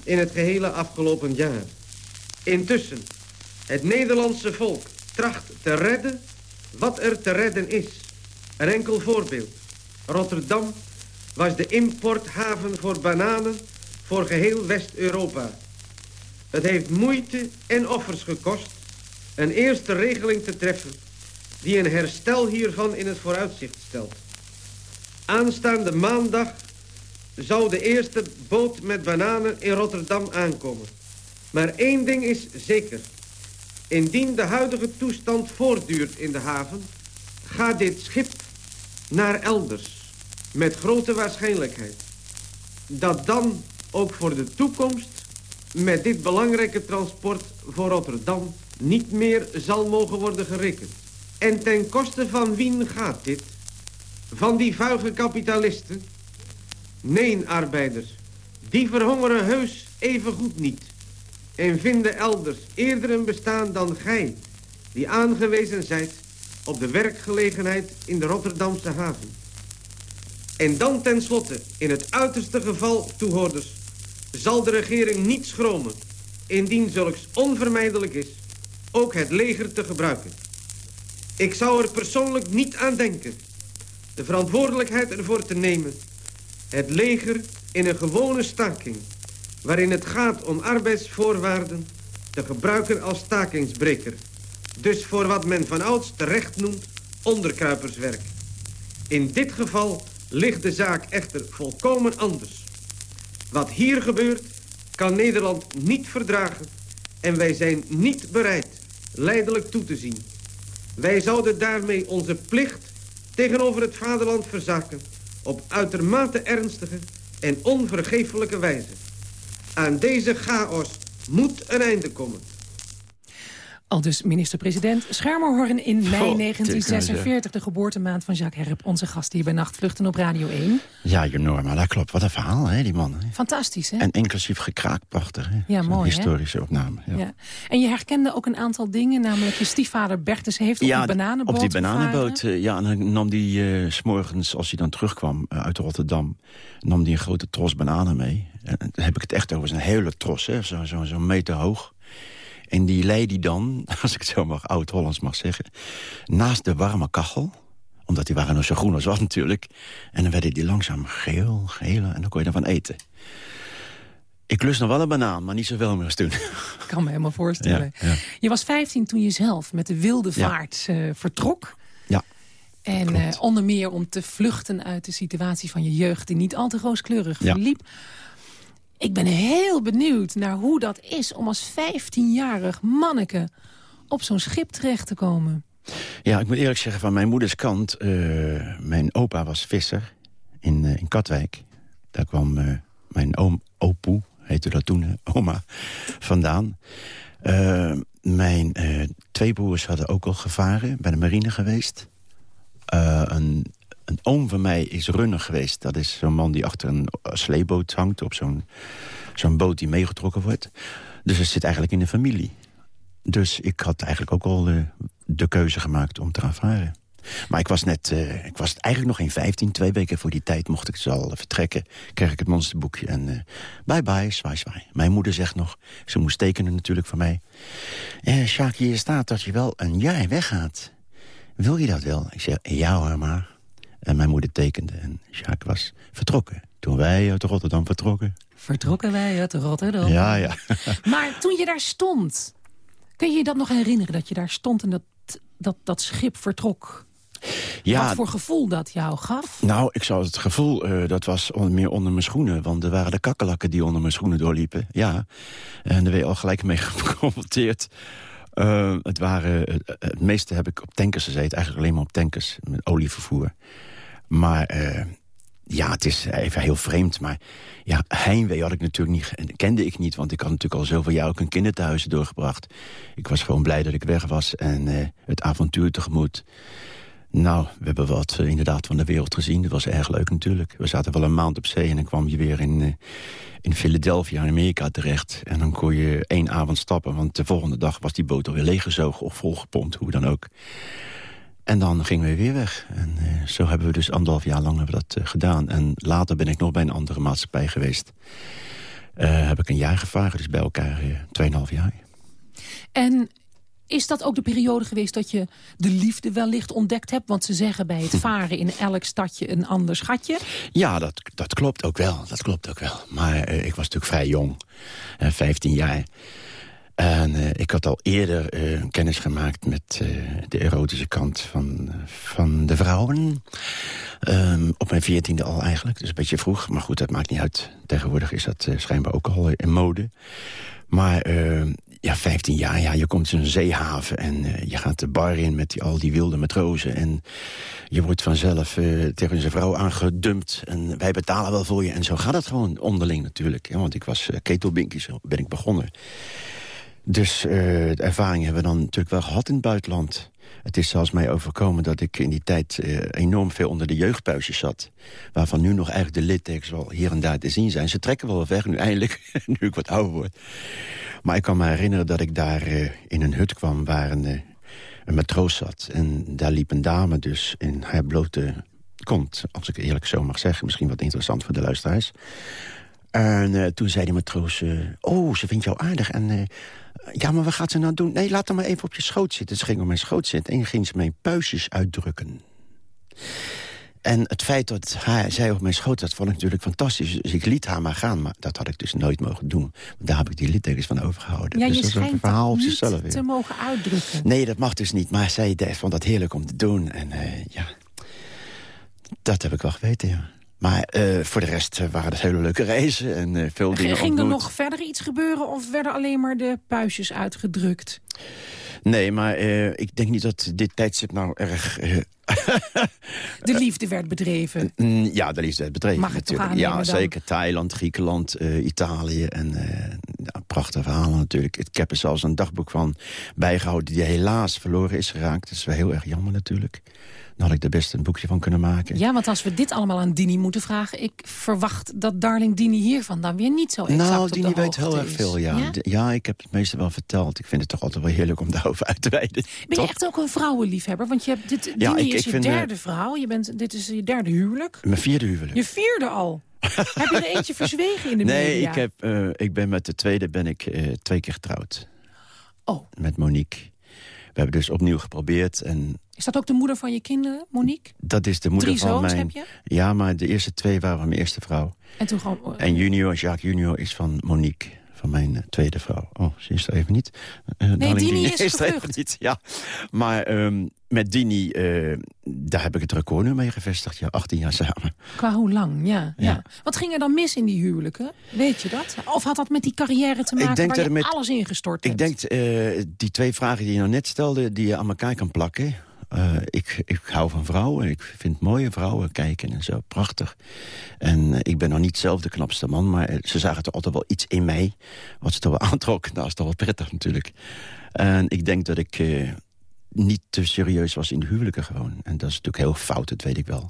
in het gehele afgelopen jaar. Intussen het Nederlandse volk tracht te redden wat er te redden is. Een enkel voorbeeld. Rotterdam was de importhaven voor bananen voor geheel West-Europa. Het heeft moeite en offers gekost een eerste regeling te treffen... die een herstel hiervan in het vooruitzicht stelt. Aanstaande maandag zou de eerste boot met bananen in Rotterdam aankomen. Maar één ding is zeker... Indien de huidige toestand voortduurt in de haven... gaat dit schip naar elders. Met grote waarschijnlijkheid. Dat dan ook voor de toekomst... met dit belangrijke transport voor Rotterdam... niet meer zal mogen worden gerekend. En ten koste van wien gaat dit? Van die vuige kapitalisten? Nee, arbeiders. Die verhongeren heus even goed niet en vinden elders eerder een bestaan dan gij... die aangewezen zijt op de werkgelegenheid in de Rotterdamse haven. En dan tenslotte, in het uiterste geval, toehoorders... zal de regering niet schromen indien zulks onvermijdelijk is, ook het leger te gebruiken. Ik zou er persoonlijk niet aan denken de verantwoordelijkheid ervoor te nemen... het leger in een gewone staking... waarin het gaat om arbeidsvoorwaarden... te gebruiken als stakingsbreker. Dus voor wat men van ouds terecht noemt onderkruiperswerk. In dit geval ligt de zaak echter volkomen anders. Wat hier gebeurt kan Nederland niet verdragen... en wij zijn niet bereid leidelijk toe te zien. Wij zouden daarmee onze plicht tegenover het vaderland verzaken... op uitermate ernstige en onvergeeflijke wijze. Aan deze chaos moet een einde komen. Al dus minister-president Schermerhorn in mei 1946... de geboortemaand van Jacques Herp, onze gast hier bij Nachtvluchten op Radio 1. Ja, Norma, dat klopt. Wat een verhaal, hè, die man. Hè? Fantastisch, hè? En inclusief gekraakt, prachtig. Hè? Ja, mooi, historische opname. Ja. ja. En je herkende ook een aantal dingen, namelijk je stiefvader Bertus heeft op ja, die bananenboot op die bananenboot, uh, ja, en dan nam hij uh, s'morgens, als hij dan terugkwam uh, uit Rotterdam... nam hij een grote tros bananen mee. En dan heb ik het echt over zijn hele tros, hè, zo'n zo, zo meter hoog. En die leidde die dan, als ik het zo mag oud-Hollands mag zeggen... naast de warme kachel, omdat die waren nog zo groen als wat natuurlijk. En dan werden die langzaam geel, geel, en dan kon je ervan eten. Ik lust nog wel een banaan, maar niet zoveel meer als toen. Ik kan me helemaal voorstellen. Ja, ja. Je was 15 toen je zelf met de wilde vaart ja. uh, vertrok. Ja. En uh, onder meer om te vluchten uit de situatie van je jeugd... die niet al te rooskleurig verliep. Ik ben heel benieuwd naar hoe dat is om als 15-jarig manneke op zo'n schip terecht te komen. Ja, ik moet eerlijk zeggen, van mijn moeders kant... Uh, mijn opa was visser in, uh, in Katwijk. Daar kwam uh, mijn oom, opoe, heette dat toen, oma, vandaan. mijn twee broers hadden ook al gevaren, bij de marine geweest. een een oom van mij is runner geweest. Dat is zo'n man die achter een sleeboot hangt... op zo'n zo'n boot die meegetrokken wordt. Dus het zit eigenlijk in de familie. Dus ik had eigenlijk ook al uh, de keuze gemaakt om te gaan varen. Maar ik was net, uh, ik was eigenlijk nog geen 15. Twee weken voor die tijd mocht ik dus al vertrekken. Kreeg ik het monsterboekje en uh, bye bye, zwaai zwaai. Mijn moeder zegt nog, ze moest tekenen natuurlijk voor mij. Eh, Sjaak, hier staat dat je wel een jaar weggaat. Wil je dat wel? Ik zeg, ja hoor, maar... En mijn moeder tekende en Jacques was vertrokken. Toen wij uit Rotterdam vertrokken. Vertrokken wij uit Rotterdam. Ja, ja. maar toen je daar stond, kun je je dat nog herinneren? Dat je daar stond en dat dat, dat schip vertrok? Ja, Wat voor gevoel dat jou gaf? Nou, ik zou het gevoel, uh, dat was onder, meer onder mijn schoenen. Want er waren de kakkelakken die onder mijn schoenen doorliepen. Ja, en daar ben je al gelijk mee geconfronteerd. Uh, het, waren, het, het meeste heb ik op tankers gezeten. Eigenlijk alleen maar op tankers, met olievervoer. Maar ja, het is even heel vreemd. Maar ja, heimwee had ik natuurlijk niet, kende ik niet. Want ik had natuurlijk al zoveel jaar ook een kinderthuis doorgebracht. Ik was gewoon blij dat ik weg was en het avontuur tegemoet. Nou, we hebben wat uh, inderdaad van de wereld gezien. Dat was erg leuk natuurlijk. We zaten wel een maand op zee en dan kwam je weer in, uh, in Philadelphia, in Amerika terecht. En dan kon je één avond stappen, want de volgende dag was die boot alweer leeggezogen of volgepompt, hoe dan ook. En dan gingen we weer weg. En uh, zo hebben we dus anderhalf jaar lang hebben we dat gedaan. En later ben ik nog bij een andere maatschappij geweest. heb ik een jaar gevaren, dus bij elkaar tweeënhalf jaar. En is dat ook de periode geweest dat je de liefde wellicht ontdekt hebt? Want ze zeggen bij het varen in elk stadje een ander schatje. Ja, dat, dat klopt ook wel. Dat klopt ook wel. Maar uh, ik was natuurlijk vrij jong. Uh, 15 jaar. En uh, ik had al eerder kennis gemaakt met de erotische kant van, van de vrouwen. Um, op mijn veertiende al eigenlijk, dus een beetje vroeg. Maar goed, dat maakt niet uit. Tegenwoordig is dat schijnbaar ook al in mode. Maar ja, 15 jaar, ja, je komt in een zeehaven en uh, je gaat de bar in met die, al die wilde matrozen. En je wordt vanzelf uh, tegen zijn vrouw aangedumpt en wij betalen wel voor je. En zo gaat het gewoon onderling natuurlijk. Hè, want ik was uh, ketelbinkie, zo ben ik begonnen. Dus de ervaring hebben we dan natuurlijk wel gehad in het buitenland. Het is zelfs mij overkomen dat ik in die tijd uh, enorm veel onder de jeugdpuisjes zat. Waarvan nu nog eigenlijk de littekens wel hier en daar te zien zijn. Ze trekken wel weg nu eindelijk, nu ik wat ouder word. Maar ik kan me herinneren dat ik daar uh, in een hut kwam waar een, uh, een matroos zat. En daar liep een dame dus in haar blote kont, als ik eerlijk zo mag zeggen. Misschien wat interessant voor de luisteraars. En eh, toen zei die matroos... eh, oh, ze vindt jou aardig. En eh, ja, maar wat gaat ze nou doen? Nee, laat haar maar even op je schoot zitten. Ze ging op mijn schoot zitten en ging ze mijn puistjes uitdrukken. En het feit dat haar, zij op mijn schoot zat, vond ik natuurlijk fantastisch. Dus ik liet haar maar gaan, maar dat had ik dus nooit mogen doen. Want daar heb ik die littekens van overgehouden. Ja, dus je dat is een verhaal op niet zichzelf weer. te mogen uitdrukken. Nee, dat mag dus niet. Maar zij vond dat heerlijk om te doen. En eh, ja, dat heb ik wel geweten, ja. Maar eh, voor de rest eh, waren het hele leuke reizen en eh, veel dingen Ging er nog verder iets gebeuren of werden alleen maar de puistjes uitgedrukt? Nee, maar ik denk niet dat dit tijdstip nou erg... De liefde werd bedreven. ja, dat is het bedreven Mag natuurlijk. Ja, dan? zeker. Thailand, Griekenland, Italië. En ja, prachtige verhalen natuurlijk. Ik heb er zelfs een dagboek van bijgehouden... die helaas verloren is geraakt. Dat is wel heel erg jammer natuurlijk. Had ik er best een boekje van kunnen maken. Ja, want als we dit allemaal aan Dini moeten vragen... ik verwacht dat darling Dini hiervan dan weer niet zo exact Nou, de weet heel erg veel, ja. ja? Ik heb het meeste wel verteld. Ik vind het toch altijd wel heerlijk om daarover uit te wijden. Ben je echt ook een vrouwenliefhebber? Want je hebt dit, Ja, Dini ik- is ik je eh, derde vrouw. Je bent, dit is je derde huwelijk. Mijn vierde huwelijk. Je vierde al. heb je er eentje verzwegen in de nee, media? ik, heb, eh, ik ben met de tweede ben ik eh, twee keer getrouwd. Oh, Met Monique. We hebben dus opnieuw geprobeerd. En is dat ook de moeder van je kinderen, Monique? dat is de moeder Drie van zoons mijn... heb je? Ja, maar de eerste twee waren van mijn eerste vrouw. En toen gewoon... En junior, Jacques junior, is van Monique. Van mijn eh, tweede vrouw. Oh, ze is er even niet. Eh, darling, Dini is er even niet. Ja, maar ehm, met Dini, eh, daar heb ik het record nu mee gevestigd. Ja, 18 jaar samen. Qua hoe lang, ja, ja. Ja. Wat ging er dan mis in die huwelijken? Weet je dat? Of had dat met die carrière te maken denk waar dat je met- alles ingestort Ik hebt? denk, eh, die twee vragen die je nou net stelde... die je aan elkaar kan plakken. Eh, ik, ik hou van vrouwen. Ik vind mooie vrouwen kijken en zo. Prachtig. En ik ben nog niet zelf de knapste man... maar ze zagen toch altijd wel iets in mij... wat ze toch wel aantrok. Dat is toch wel prettig natuurlijk. En ik denk dat ik niet te serieus was in de huwelijken gewoon. En dat is natuurlijk heel fout, dat weet ik wel.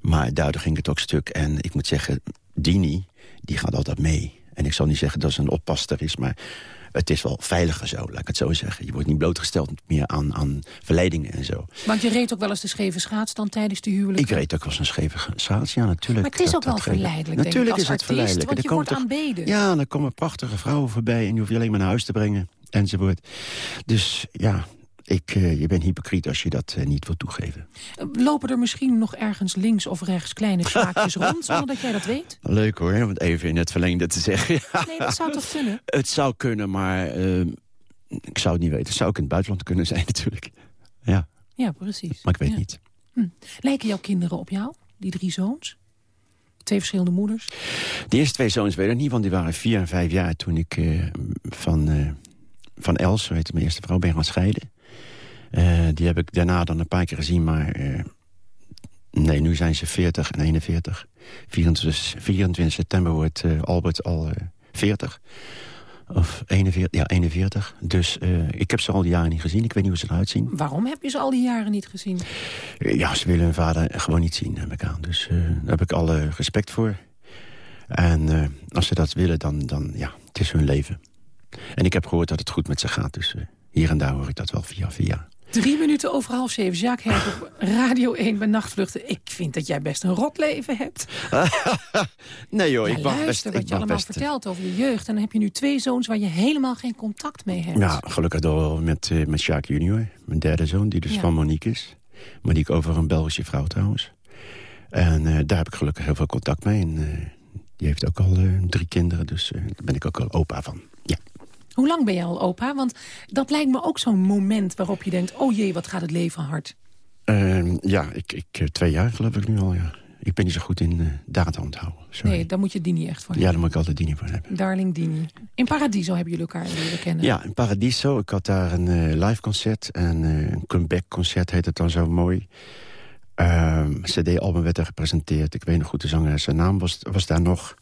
Maar daardoor ging het ook stuk. En ik moet zeggen, Dini, die gaat altijd mee. En ik zal niet zeggen dat ze een oppaster is, maar het is wel veiliger zo, laat ik het zo zeggen. Je wordt niet blootgesteld meer aan, aan verleidingen en zo. Want je reed ook wel eens de scheve schaats dan tijdens de huwelijk. Ik reed ook wel eens een scheve schaats, ja, natuurlijk. Maar het is Dat- ook wel verleidelijk, denk ik, Natuurlijk is het artiest, verleidelijk. want je wordt aanbeden. Ja, dan komen prachtige vrouwen voorbij... en die hoef je alleen maar naar huis te brengen, enzovoort. Dus ja, ik, eh, je bent hypocriet als je dat eh, niet wil toegeven. Lopen er misschien nog ergens links of rechts kleine schaakjes rond... zonder dat jij dat weet? Leuk hoor, om het even in het verlengde te zeggen. Nee, dat zou toch kunnen? Het zou kunnen, maar eh, ik zou het niet weten. Het zou ook in het buitenland kunnen zijn natuurlijk. Ja, Ja, precies. maar ik weet Ja. niet. Lijken jouw kinderen op jou, die drie zoons? Twee verschillende moeders? De eerste twee zoons weet ik niet, want die waren vier en vijf jaar... toen ik eh, van, eh, van Els, heette mijn eerste vrouw, ben gaan scheiden. Eh, die heb ik daarna dan een paar keer gezien, maar... eh, nee, nu zijn ze 40 en 41. 24, 24 september wordt eh, Albert al eh 40. Of 41, ja, 41. Dus ik heb ze al die jaren niet gezien. Ik weet niet hoe ze eruit zien. Waarom heb je ze al die jaren niet gezien? Ja, ze willen hun vader gewoon niet zien, heb ik aan. Dus daar heb ik alle respect voor. En als ze dat willen, dan, dan ja, het is hun leven. En ik heb gehoord dat het goed met ze gaat. Dus hier en daar hoor ik dat wel via via. Drie minuten over half zeven. Jacques Herk op Radio 1 bij Nachtvluchten. Ik vind dat jij best een rot leven hebt. nee joh, Ja, ik mag best... luister Ik wat je allemaal best vertelt over je jeugd. En dan heb je nu twee zoons waar je helemaal geen contact mee hebt. ja, gelukkig door met, eh met Sjaak junior. Mijn derde zoon, die dus Ja. van Monique is. Monique over een Belgische vrouw trouwens. En eh, daar heb ik gelukkig heel veel contact mee. En eh, die heeft ook al drie kinderen, dus daar ben ik ook al opa van. Ja. Hoe lang ben je al opa? Want dat lijkt me ook zo'n moment waarop je denkt... oh jee, wat gaat het leven hard. Ehm, ja, ik, ik, eh, twee jaar geloof ik nu al, ja. Ik ben niet zo goed in eh, data onthouden. Sorry. Nee, daar moet je Dini echt voor Ja, hebben. daar moet ik altijd die niet voor hebben. Darling Dini. In Paradiso hebben jullie elkaar leren kennen. Ja, in Paradiso. Ik had daar een eh, live concert. En een comeback concert heet het dan zo mooi. Ehm CD-album werd er gepresenteerd. Ik weet nog goed, de zanger zijn naam was, was daar nog.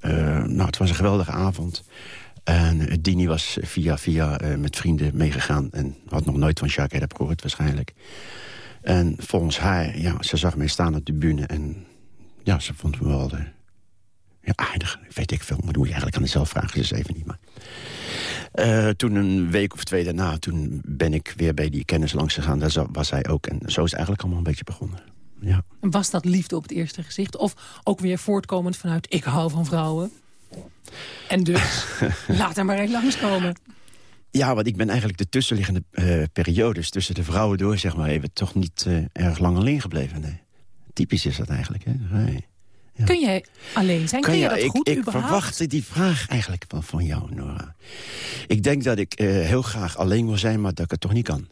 Eh, nou, het was een geweldige avond. En eh, Dini was via via eh, met vrienden meegegaan. En had nog nooit van Jacques heb gehoord waarschijnlijk. En volgens haar, ja, ze zag mij staan op de bühne. En ja, ze vond me wel eh, ja, aardig. Weet ik veel, maar dat moet je eigenlijk aan mezelf vragen. Dus even niet, maar... Toen een week of twee daarna, toen ben ik weer bij die kennis langs gegaan. Daar was hij ook. En zo is het eigenlijk allemaal een beetje begonnen. Ja. Was dat liefde op het eerste gezicht? Of ook weer voortkomend vanuit ik hou van vrouwen? En dus, laat er maar even langskomen. Ja, want ik ben eigenlijk de tussenliggende eh, periodes... tussen de vrouwen door, zeg maar even... toch niet eh, erg lang alleen gebleven, nee. Typisch is dat eigenlijk, hè? Nee. Ja. Kun jij alleen zijn? Kun je dat ik, goed ik überhaupt? verwachtte die vraag eigenlijk van, van jou, Nora. Ik denk dat ik eh, heel graag alleen wil zijn, maar dat ik het toch niet kan.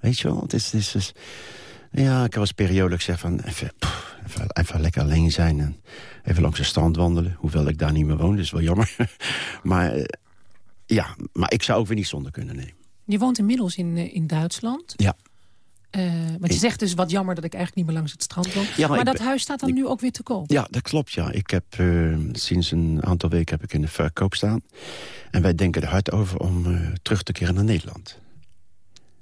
Weet je wel? Het is, het is, dus- ja, ik heb als periode zeg van... Even, even, even lekker alleen zijn en even langs de strand wandelen. Hoewel ik daar niet meer woon, dus wel jammer. maar eh, ja, maar ik zou ook weer niet zonder kunnen nemen. Je woont inmiddels in, eh, in Duitsland. Ja. Eh, want je zegt dus wat jammer dat ik eigenlijk niet meer langs het strand woon. Ja, maar dat ben- huis staat dan ik- nu ook weer te koop. Ja, dat klopt, ja. Ik heb sinds een aantal weken heb ik in de verkoop staan. En wij denken er hard over om terug te keren naar Nederland.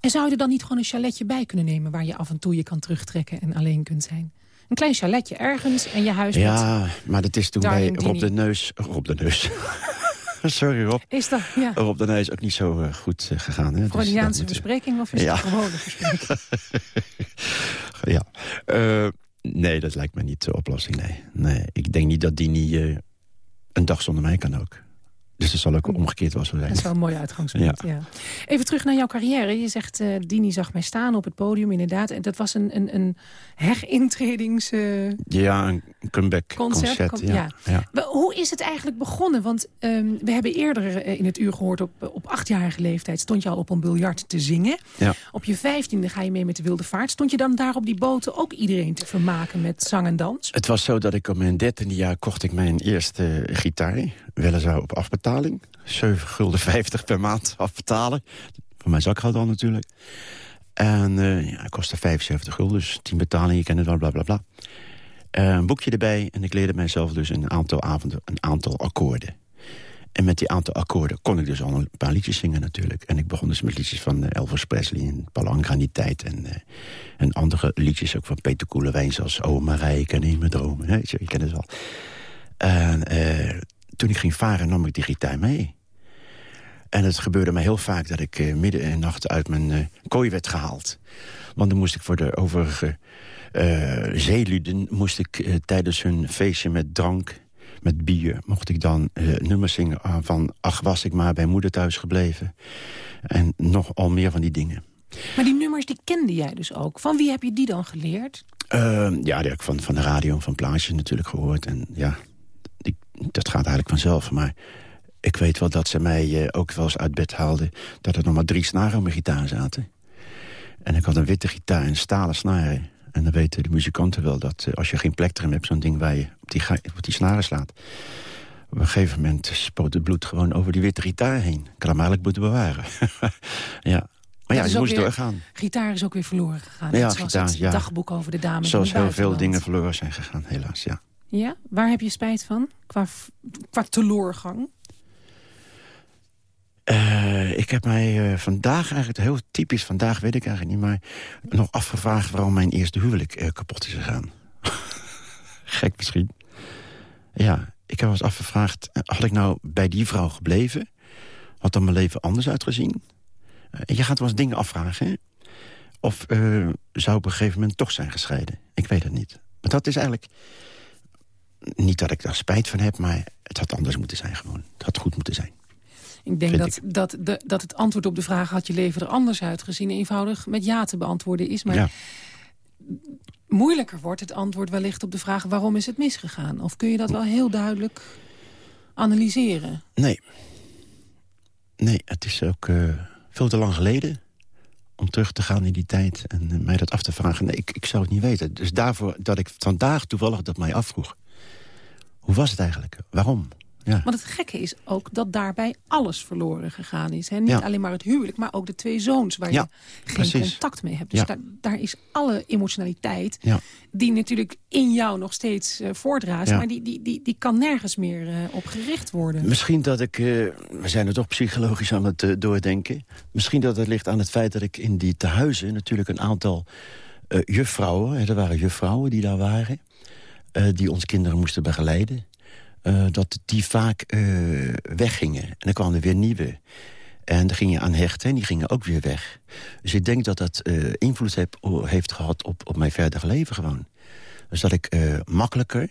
En zou je er dan niet gewoon een chaletje bij kunnen nemen... waar je af en toe je kan terugtrekken en alleen kunt zijn? Een klein chaletje ergens en je huis met... Ja, maar dat is toen bij Rob de Neus... Rob de Neus. Sorry, Rob. Is dat ja, Rob de Neus ook niet zo eh, goed eh, gegaan. Hè? Dus Freudiaanse dat moet- verspreking of is Ja. het een gewone verspreking? Ja. Eh, nee, dat lijkt me niet de oplossing, nee. nee. Ik denk niet dat Dini een dag zonder mij kan ook. Dus dat zal ook omgekeerd wel zo zijn. Dat is wel een mooi uitgangspunt, ja. Even terug naar jouw carrière. Je zegt, eh Dini zag mij staan op het podium, inderdaad. En dat was een, een, een herintredings... Ja, een comeback Concert, concert. com- ja. ja. Ja. Maar Hoe is het eigenlijk begonnen? Want ehm, we hebben eerder eh, in het uur gehoord... Op, op achtjarige leeftijd stond je al op een biljart te zingen. Op je vijftiende ga je mee met de wilde vaart. Stond je dan daar op die boten ook iedereen te vermaken met zang en dans? Het was zo dat ik op mijn dertiende jaar kocht ik mijn eerste gitaar. Weliswaar op afbetaling. 7 gulden 50 per maand afbetalen. Voor mijn zakgeld al natuurlijk. En eh ja, het kostte 75 gulden, dus 10 betalingen, je kent het wel, bla bla bla. Eh, een boekje erbij en ik leerde mijzelf dus een aantal avonden, een aantal akkoorden. En met die aantal akkoorden kon ik dus al een paar liedjes zingen natuurlijk. En ik begon dus met liedjes van eh, Elvis Presley en Palangra in die tijd. En, en andere liedjes ook van Peter Koelewijn zoals Marije, ik kan niet meer dromen. Hè? Je kent het wel. En toen ik ging varen nam ik die gitaar mee. En het gebeurde mij heel vaak dat ik eh, midden in de nacht uit mijn eh, kooi werd gehaald. Want dan moest ik voor de overige zeelieden... moest ik tijdens hun feestje met drank, met bier... mocht ik dan nummers zingen ah, van... ach, was ik maar bij moeder thuis gebleven. En nog al meer van die dingen. Maar die nummers die kende jij dus ook. Van wie heb je die dan geleerd? Ehm, ja, die heb ik van, van de radio en van plaatjes natuurlijk gehoord. En ja, dat gaat eigenlijk vanzelf. Maar ik weet wel dat ze mij eh, ook wel eens uit bed haalden... dat er nog maar drie snaren op mijn gitaar zaten. En ik had een witte gitaar en stalen snaren. En dan weten de muzikanten wel dat eh, als je geen plek erin hebt... zo'n ding waar je op die, op die snaren slaat... op een gegeven moment spoot het bloed gewoon over die witte gitaar heen. Ik had hem eigenlijk moeten bewaren. ja. Maar ja, je moest weer- doorgaan. Gitaar is ook weer verloren gegaan. Ja, zoals gitaar, het ja. dagboek over de dames Zoals heel veel dingen verloren zijn gegaan, helaas, ja. Ja? Waar heb je spijt van? Qua, qua teloorgang? Eh, ik heb mij eh, vandaag eigenlijk, heel typisch vandaag weet ik eigenlijk niet... maar nog afgevraagd waarom mijn eerste huwelijk eh, kapot is gegaan. Gek misschien. Ja, ik heb wel eens afgevraagd... had ik nou bij die vrouw gebleven? Had dan mijn leven anders uitgezien? Je gaat wel eens dingen afvragen, hè? Of zou op een gegeven moment toch zijn gescheiden? Ik weet het niet. Maar dat is eigenlijk... Niet dat ik daar spijt van heb, maar het had anders moeten zijn gewoon. Het had goed moeten zijn. Ik denk dat, dat, de, dat het antwoord op de vraag... had je leven er anders uitgezien... eenvoudig met ja te beantwoorden is. Maar Ja. moeilijker wordt het antwoord wellicht op de vraag... waarom is het misgegaan? Of kun je dat wel heel duidelijk analyseren? Nee. Nee, het is ook eh, veel te lang geleden om terug te gaan in die tijd en eh, mij dat af te vragen. Nee, ik, ik zou het niet weten. Dus daarvoor dat ik vandaag toevallig dat mij afvroeg. Hoe was het eigenlijk? Waarom? Ja. Want het gekke is ook dat daarbij alles verloren gegaan is. Hè? Niet Ja. alleen maar het huwelijk, maar ook de twee zoons... waar Ja, je geen contact mee hebt. Dus daar, daar is alle emotionaliteit... Die natuurlijk in jou nog steeds voordraast... Ja. maar die, die, die, die kan nergens meer eh, op gericht worden. Misschien dat ik... eh, we zijn er toch psychologisch aan het doordenken. Misschien dat het ligt aan het feit dat ik in die tehuizen... natuurlijk een aantal juffrouwen... Hè, er waren juffrouwen die daar waren... eh, die onze kinderen moesten begeleiden... eh, dat die vaak eh, weggingen. En dan kwamen er weer nieuwe. En daar ging je aan hechten en die gingen ook weer weg. Dus ik denk dat dat invloed heeft gehad op, op mijn verdere leven gewoon. Dus dat ik makkelijker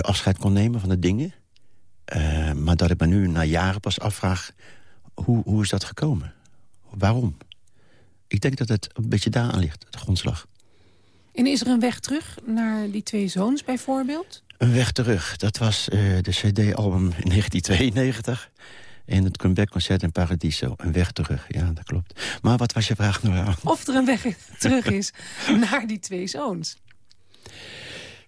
afscheid kon nemen van de dingen... Maar dat ik me nu na jaren pas afvraag... Hoe, hoe is dat gekomen? Waarom? Ik denk dat het een beetje daar aan ligt, de grondslag. En is er een weg terug naar die twee zoons bijvoorbeeld? Een weg terug. Dat was eh, de cd-album in 1992. En het comeback-concert in Paradiso. Een weg terug, ja, dat klopt. Maar wat was je vraag nou? Of er een weg terug is naar die twee zoons?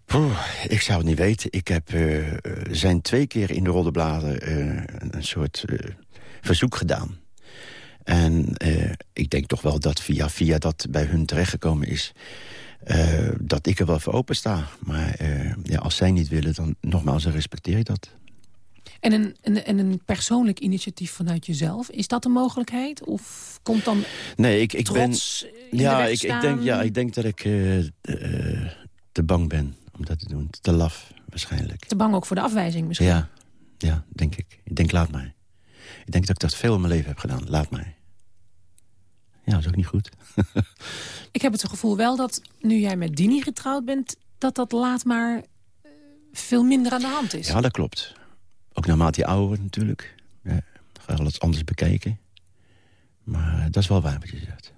Poeh, ik zou het niet weten. Ik heb, uh, zijn twee keer in de Roddebladen uh, een soort verzoek gedaan. En ik denk toch wel dat via, via dat bij hun terechtgekomen is... dat ik er wel voor open sta. Maar ja, als zij niet willen, dan nogmaals, respecteer ik dat. En een, een, en een persoonlijk initiatief vanuit jezelf, is dat een mogelijkheid? Of komt dan nee, ik, ik ben, ja, ik, ik, denk, ja, ik denk dat ik uh, te bang ben om dat te doen. Te laf, waarschijnlijk. Te bang ook voor de afwijzing misschien? Ja, ja denk ik. Ik denk, laat mij. Ik denk dat ik dat veel in mijn leven heb gedaan. Laat mij. Ja, dat is ook niet goed. ik heb het gevoel wel dat, nu jij met Dini getrouwd bent... dat dat laat maar veel minder aan de hand is. Ja, dat klopt. Ook naarmate je ouder wordt natuurlijk. Ja, ga je alles anders bekijken. Maar dat is wel waar wat je zegt.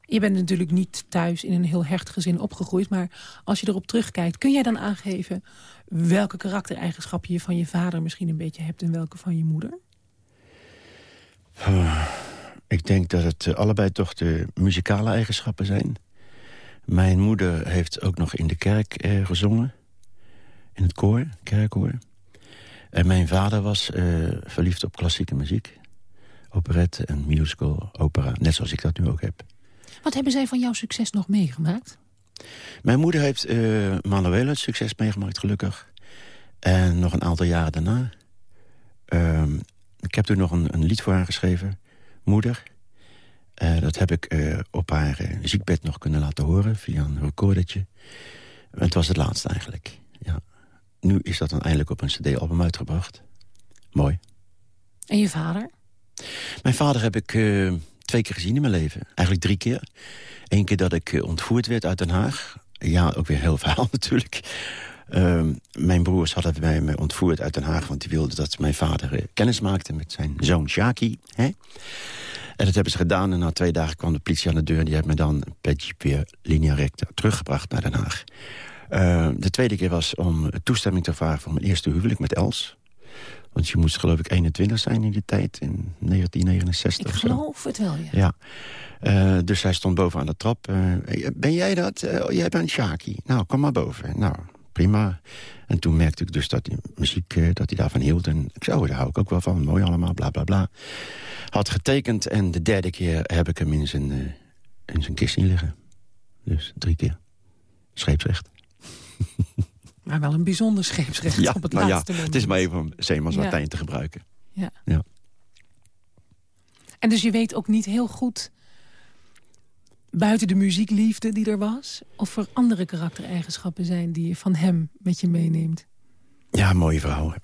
Je bent natuurlijk niet thuis in een heel hecht gezin opgegroeid... maar als je erop terugkijkt, kun jij dan aangeven... welke karaktereigenschap je van je vader misschien een beetje hebt... en welke van je moeder? Ik denk dat het eh, allebei toch de muzikale eigenschappen zijn. Mijn moeder heeft ook nog in de kerk eh, gezongen. In het koor, kerkkoor. En mijn vader was uh, verliefd op klassieke muziek. Operette en musical, opera. Net zoals ik dat nu ook heb. Wat hebben zij van jouw succes nog meegemaakt? Mijn moeder heeft uh, Manuela het succes meegemaakt, gelukkig. En nog een aantal jaren daarna. Uh, ik heb toen nog een, een, lied voor haar geschreven. Moeder. Uh, dat heb ik op haar ziekbed nog kunnen laten horen via een recordertje. Het was het laatste eigenlijk, ja nu is dat dan eindelijk op een cd-album uitgebracht. Mooi. En je vader? Mijn vader heb ik uh, twee keer gezien in mijn leven. Eigenlijk drie keer. Eén keer dat ik uh, ontvoerd werd uit Den Haag. Ja, ook weer heel verhaal natuurlijk. Uh, mijn broers hadden mij, mij ontvoerd uit Den Haag... want die wilden dat mijn vader uh, kennis maakte met zijn zoon Shaki. Hè? En dat hebben ze gedaan. En na twee dagen kwam de politie aan de deur... en die heeft me dan per jeep weer linea recta teruggebracht naar Den Haag. Uh, de tweede keer was om toestemming te vragen voor mijn eerste huwelijk met Els. Want je moest geloof ik 21 zijn in die tijd, in 1969 Ik geloof het wel, ja. ja. Uh, dus hij stond boven aan de trap. Uh, ben jij dat? jij bent Shaki. Nou, kom maar boven. Nou, prima. En toen merkte ik dus dat die muziek, dat hij daarvan hield. En ik zei, oh, daar hou ik ook wel van. Mooi allemaal, bla, bla, bla. Had getekend en de derde keer heb ik hem in zijn, in zijn kist zien liggen. Dus drie keer. Scheepsrecht. Maar wel een bijzonder scheepsrecht ja, op het nou laatste ja, moment. Het is maar even om Zeemans Ja. Latijn te gebruiken. Ja. Ja. En dus je weet ook niet heel goed... buiten de muziekliefde die er was... of er andere karaktereigenschappen zijn die je van hem met je meeneemt. Ja, mooie vrouw.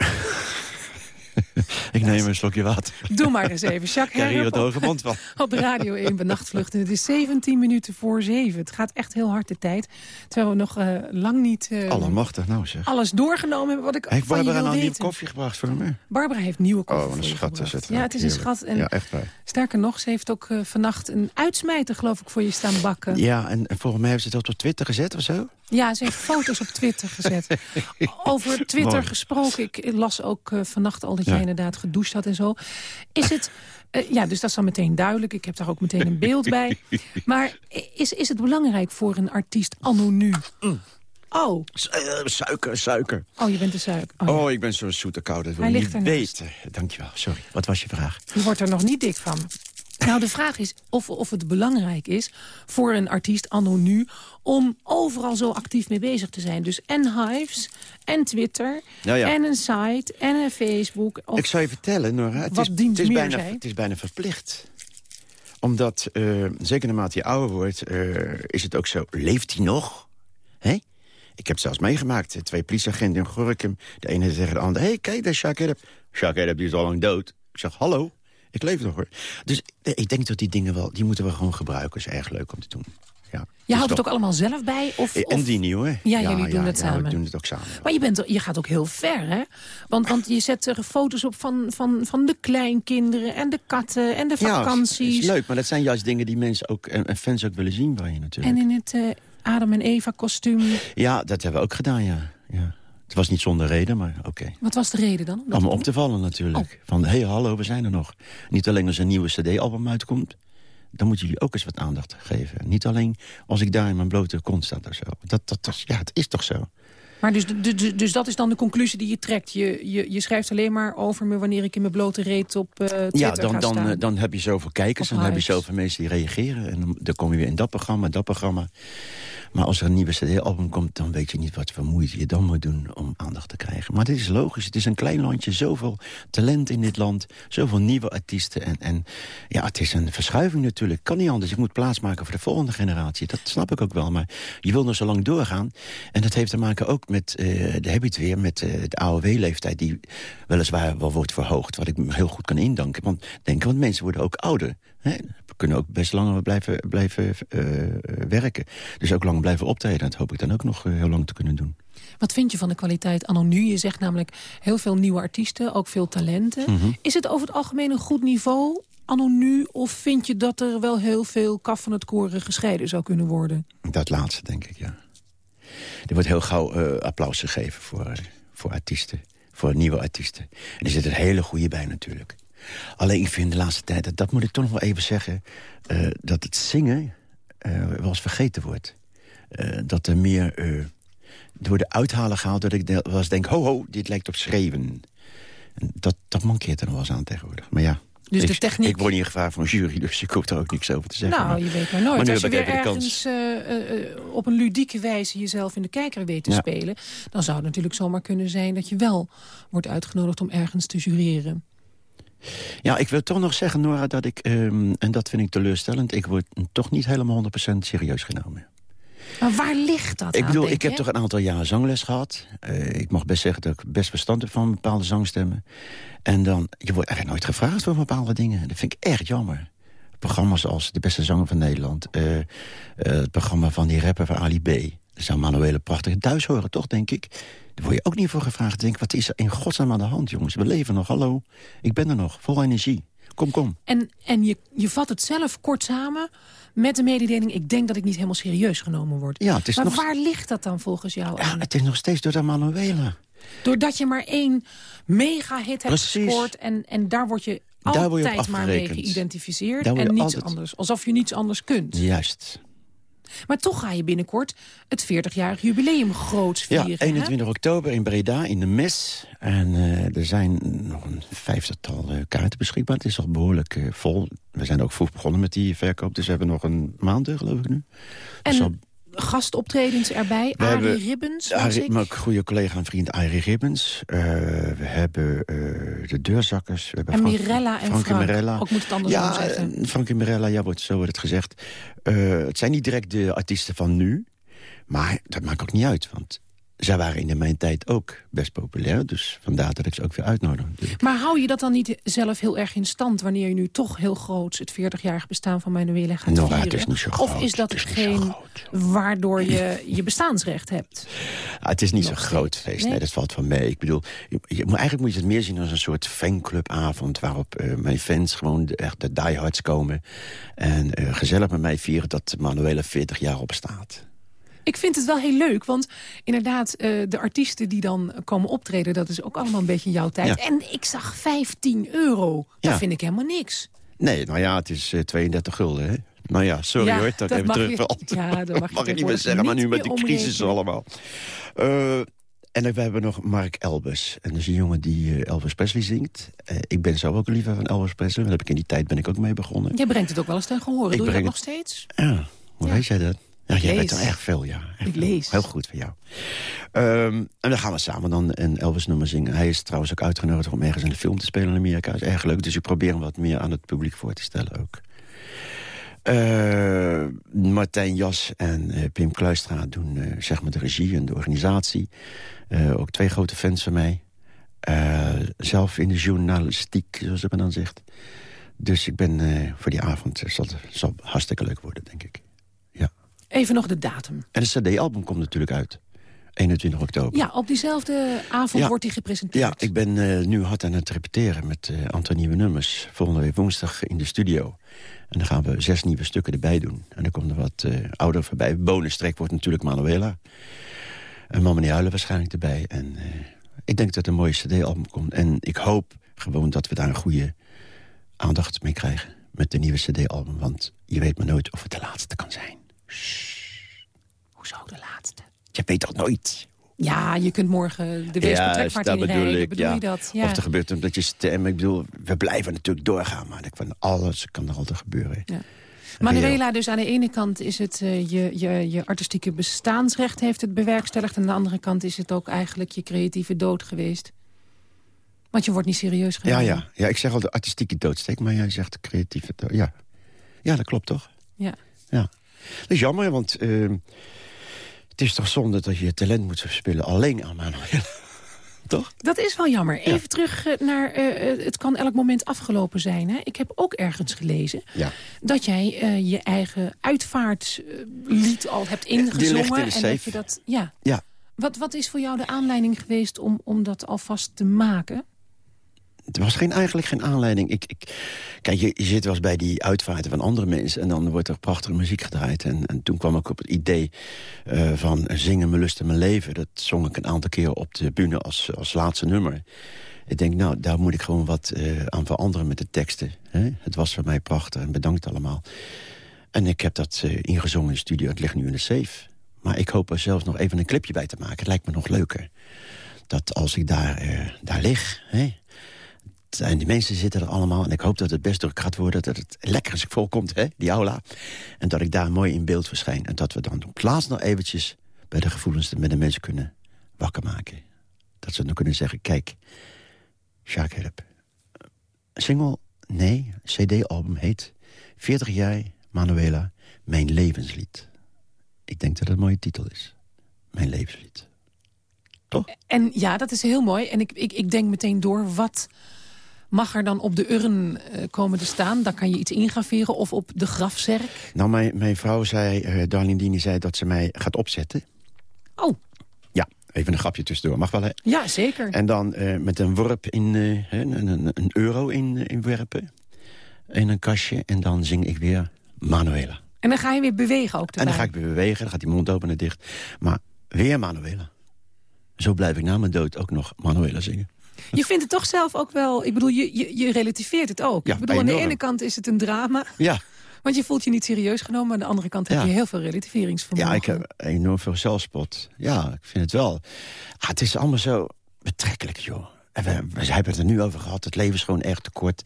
ik neem een slokje water. Doe maar eens even. Jacques hier Herp het hoge mond van. op de Radio 1 benachtvlucht. En het is 17 minuten voor 7. Het gaat echt heel hard de tijd. Terwijl we nog eh, lang niet eh, Allemachtig, nou zeg. alles doorgenomen hebben wat ik Heeft van je Barbara wil nou nieuwe weten. koffie gebracht voor me? Barbara heeft nieuwe koffie Oh, een je schat is gebracht. het. Ja, het is een schat. En Ja, echt waar. sterker nog, ze heeft ook eh, vannacht een uitsmijter geloof ik voor je staan bakken. Ja, en, en volgens mij heeft ze het op Twitter gezet of zo? Ja, ze heeft foto's op Twitter gezet. Over Twitter Mooi. gesproken. Ik las ook eh, vannacht al dat Ja. jij inderdaad gedoucht had en zo. Is het... eh, ja, dus dat is dan meteen duidelijk. Ik heb daar ook meteen een beeld bij. Maar is, is het belangrijk voor een artiest anno nu? Oh, eh, suiker, suiker. oh, je bent de suiker. Oh, ja. Oh, ik ben zo'n zoete kou, dat wil Hij je ligt niet ernaast. weten. Dankjewel, sorry. Wat was je vraag? Je wordt er nog niet dik van. Nou, de vraag is of, of het belangrijk is voor een artiest anno nu... om overal zo actief mee bezig te zijn. Dus en Hives, en Twitter, ja. en een site, en een Facebook. Of, Ik zou je vertellen, Nora. Het is, het is, bijna, het is bijna verplicht. Omdat, eh, zeker naarmate je ouder wordt, eh, is het ook zo... Leeft hij nog? Hè? Ik heb zelfs meegemaakt. eh, Twee politieagenten in Gorkum. De ene tegen de andere... Hé, hey, kijk, daar is Jacques Edep. Jacques die is al lang dood. Ik zeg, hallo. Ik leef nog hoor. Dus eh, ik denk dat die dingen wel, die moeten we gewoon gebruiken. is erg leuk om te doen. Ja. Je Dus houdt het toch- ook allemaal zelf bij? Of, En of... die nieuwe. Ja, jullie doen het ja, samen. we doen het ook samen. Maar je, bent, je gaat ook heel ver, hè? Want, want je zet er foto's op van, van, van de kleinkinderen en de katten en de Ja, vakanties. is leuk, maar dat zijn juist dingen die mensen ook en, en fans ook willen zien bij je natuurlijk. en in het eh, Adam en Eva kostuum. Ja, dat hebben we ook gedaan, ja. ja. Het was niet zonder reden, maar oké. Wat was de reden dan? om op te vallen natuurlijk. Oh. Van, hé, hey, hallo, we zijn er nog. Niet alleen als een nieuwe cd-album uitkomt... dan moeten jullie ook eens wat aandacht geven. Niet alleen als ik daar in mijn blote kont sta of zo. Dat, dat, dat, ja, het is toch zo. Maar dus, dus, dat is dan de conclusie die je trekt. Je, je, je schrijft alleen maar over me wanneer ik in mijn blote reet op eh Twitter Ja, dan, eh, dan heb je zoveel kijkers en dan heb je zoveel mensen die reageren. En dan, dan kom je weer in dat programma, dat programma. Maar als er een nieuwe cd-album komt, dan weet je niet wat voor moeite je dan moet doen om aandacht te krijgen. Maar dit is logisch. Het is een klein landje, zoveel talent in dit land, zoveel nieuwe artiesten. En, en ja, het is een verschuiving natuurlijk. Kan niet anders. Ik moet plaatsmaken voor de volgende generatie. Dat snap ik ook wel. Maar je wil nog zo lang doorgaan. En dat heeft te maken ook met, eh daar heb je het weer, met eh, de AOW-leeftijd... die weliswaar wel wordt verhoogd, wat ik me heel goed kan indanken. Want, denken, want mensen worden ook ouder. Hè? We kunnen ook best langer blijven, blijven eh, eh, werken. Dus ook lang blijven optreden. Dat hoop ik dan ook nog eh, heel lang te kunnen doen. Wat vind je van de kwaliteit anno nu? Je zegt namelijk heel veel nieuwe artiesten, ook veel talenten. Mhm. Is het over het algemeen een goed niveau anno nu? Of vind je dat er wel heel veel kaf van het koren gescheiden zou kunnen worden? Dat laatste, denk ik, ja. Er wordt heel gauw eh, applaus gegeven voor, voor artiesten. Voor nieuwe artiesten. En er zit een hele goede bij natuurlijk. Alleen ik vind de laatste tijd, dat, dat moet ik toch nog wel even zeggen... eh, dat het zingen eh, wel eens vergeten wordt. Dat er meer door de uithalen gehaald... dat ik wel eens denk, ho ho, dit lijkt op schreeuwen. En dat, dat mankeert er nog wel eens aan tegenwoordig. Maar ja, Dus ik, de techniek- ik word niet gevraagd voor een jury... dus ik hoef er ook niks over te zeggen. nou, Maar- je weet maar nooit. Als je weer ergens eh, eh, eh, op een ludieke wijze jezelf in de kijker weet te Ja. spelen... dan zou het natuurlijk zomaar kunnen zijn dat je wel wordt uitgenodigd om ergens te jureren. Ja, ik wil toch nog zeggen, Nora, dat ik... ehm, en dat vind ik teleurstellend... ik word toch niet helemaal 100% serieus genomen. Maar waar ligt dat Ik bedoel, ik heb toch een aantal jaren zangles gehad. Eh, ik mag best zeggen dat ik best verstand heb van bepaalde zangstemmen. En dan, je wordt eigenlijk nooit gevraagd voor bepaalde dingen. Dat vind ik echt jammer. Programma's als De Beste Zanger van Nederland. eh, eh, het programma van die rapper van Ali B. Daar zou Manuele prachtig thuis horen, toch, denk ik? Daar word je ook niet voor gevraagd. Denk, wat is er in godsnaam aan de hand, jongens? We leven nog, hallo. Ik ben er nog, vol energie. Kom, kom. En, en je, je vat het zelf kort samen met de mededeling... ik denk dat ik niet helemaal serieus genomen word. Ja, het is maar nog- waar ligt dat dan volgens jou Ja, het is nog steeds door de Manuela. Doordat je maar één mega-hit hebt gescoord... En, en daar word je word altijd maar mee geïdentificeerd... En niets altijd- anders. Alsof je niets anders kunt. Juist. Maar toch ga je binnenkort het 40-jarig jubileum groots Ja, vieren. hè? 21 oktober in Breda, in de Mes. En eh, er zijn nog een vijftigtal eh, kaarten beschikbaar. Het is al behoorlijk eh, vol. We zijn ook vroeg begonnen met die verkoop. Dus we hebben nog een maand, geloof ik nu. Dus En al- gastoptredens erbij. We Arie hebben- Ribbens, Arie, mijn goede collega en vriend Arie Ribbens. Eh, we hebben eh, de deurzakkers. We hebben En Frank- Mirella en Frank. Mirella. Ook moet het andersom ja, zeggen. eh, Frank en Mirella, ja, wordt, zo wordt het gezegd. Het zijn niet direct de artiesten van nu. Maar dat maakt ook niet uit. Want zij waren in mijn tijd ook best populair. Dus vandaar dat ik ze ook weer uitnodig. natuurlijk. Maar hou je dat dan niet zelf heel erg in stand... wanneer je nu toch heel groot het 40-jarig bestaan van Manuela gaat vieren? is niet zo Of groot. is dat Het is zo hetgeen waardoor je je bestaansrecht hebt? Ah, het is niet zo'n groot feest. nee? Nee, dat valt van mee. Ik bedoel, je, je- eigenlijk moet je het meer zien als een soort fanclubavond... waarop eh, mijn fans gewoon de, echt de diehards komen... en eh, gezellig met mij vieren dat Manuela 40 jaar op staat. Ik vind het wel heel leuk, want inderdaad, eh, de artiesten die dan komen optreden... dat is ook allemaal een beetje jouw tijd. Ja. En ik zag 15 euro. Dat vind ik helemaal niks. Nee, nou ja, het is eh, 32 gulden, hè? Nou ja, sorry Ja, hoor, dat, dat even terugvalt. ja, dat mag ik niet meer zeggen, maar nu met de crisis allemaal. Eh, en we hebben nog Mark Elbers. En dat is een jongen die eh, Elvis Presley zingt. Eh, ik ben zelf ook een liefhebber van Elvis Presley. Daar heb ik in die tijd ben ik ook mee begonnen. Jij brengt het ook wel eens ten gehoor. Doe je dat breng nog het- steeds? Ja, hoe Ja. weet jij dat? Ja, jij lees. weet wel erg veel, ja. Echt Ik veel. lees. Heel goed van jou. Ehm, en dan gaan we samen dan een Elvis-nummer zingen. Hij is trouwens ook uitgenodigd om ergens in de film te spelen in Amerika. Dat is erg leuk, dus ik probeer hem wat meer aan het publiek voor te stellen ook. Eh, Martijn Jas en eh, Pim Kluistra doen eh, zeg maar de regie en de organisatie. Eh, ook twee grote fans van mij. Zelf in de journalistiek, zoals men dan zegt. Dus ik ben voor die avond... Het zal, zal hartstikke leuk worden, denk ik. Even nog de datum. En het CD-album komt natuurlijk uit. 21 oktober. Ja, op diezelfde avond Ja. wordt die gepresenteerd. Ja, ik ben eh, nu hard aan het repeteren met een aantal nieuwe nummers. Volgende week woensdag in de studio. En dan gaan we zes nieuwe stukken erbij doen. En dan komt er wat eh ouder voorbij. Bonus-track wordt natuurlijk Manuela. En Mama niet huilen waarschijnlijk erbij. En ik denk dat er een mooie cd-album komt. En ik hoop gewoon dat we daar een goede aandacht mee krijgen. Met de nieuwe cd-album. Want je weet maar nooit of het de laatste kan zijn. Hoezo de laatste? Je weet toch nooit? Ja, je kunt morgen de Juist, Weespertrekvaart dat bedoel Bedoel, ik, ja. je dat? Ja. Of er gebeurt omdat je stem... Ik bedoel, we blijven natuurlijk doorgaan. Maar ik van alles kan er altijd gebeuren. Ja. Manuela, dus aan de ene kant is het eh, je, je, je artistieke bestaansrecht heeft het bewerkstelligd. En aan de andere kant is het ook eigenlijk je creatieve dood geweest. Want je wordt niet serieus Ja, genomen. ja, ja, ik zeg al de artistieke doodsteek, maar jij zegt creatieve dood. Ja. ja, dat klopt toch? Ja. Ja. Dat is jammer, want eh, het is toch zonde dat je je talent moet verspillen alleen aan Manuela. toch? Dat is wel jammer. Even terug eh, naar, eh, eh, het kan elk moment afgelopen zijn. Hè? Ik heb ook ergens gelezen Ja. dat jij je eigen uitvaartlied al hebt ingezongen. en dat safe. je dat, ja. Ja. Wat, wat is voor jou de aanleiding geweest om, om dat alvast te maken? Er was geen, eigenlijk geen aanleiding. Ik, ik, kijk, je, je zit wel eens bij die uitvaarten van andere mensen... en dan wordt er prachtige muziek gedraaid. En, en toen kwam ik op het idee eh, van zingen mijn lust en mijn leven. Dat zong ik een aantal keer op de bühne als, als laatste nummer. Ik denk, nou, daar moet ik gewoon wat eh, aan veranderen met de teksten. Hè? Het was voor mij prachtig en bedankt allemaal. En ik heb dat eh, ingezongen in de studio. Het ligt nu in de safe. Maar ik hoop er zelfs nog even een clipje bij te maken. Het lijkt me nog leuker. Dat als ik daar, daar lig... Hè? En die mensen zitten er allemaal. En ik hoop dat het best druk gaat worden. Dat het lekker is volkomt, hè, die aula. En dat ik daar mooi in beeld verschijn. En dat we dan op nog eventjes... bij de gevoelens met de mensen kunnen wakker maken. Dat ze dan kunnen zeggen, kijk... Jacques Help. Single? Nee, cd-album heet... 40 jaar, Manuela, Mijn Levenslied. Ik denk dat het een mooie titel is. Mijn Levenslied. Toch? En ja, dat is heel mooi. En ik, ik, ik denk meteen door, wat mag er dan op de urn eh, komen te staan? Dan kan je iets ingraveren of op de grafzerk. Nou, mijn, mijn vrouw zei, eh Darlene Dini zei dat ze mij gaat opzetten. Oh, Ja, even een grapje tussendoor. Mag wel, hè? ja, zeker. En dan eh, met een worp in, eh, een, een, een euro in, eh, in werpen. In een kastje. En dan zing ik weer Manuela. En dan ga je weer bewegen ook En erbij. dan ga ik weer bewegen. Dan gaat die mond open en dicht. Maar weer Manuela. Zo blijf ik na mijn dood ook nog Manuela zingen. Je vindt het toch zelf ook wel... Ik bedoel, je, je, je relativeert het ook. Ja, ik bedoel, aan de ene kant is het een drama. Ja, Want je voelt je niet serieus genomen. Aan de andere kant heb Ja. je heel veel relativeringsvermogen. ja ik heb enorm veel zelfspot. Ja, ik vind het wel. Ah, het is allemaal zo betrekkelijk, joh. En we, we hebben het er nu over gehad. Het leven is gewoon echt te kort.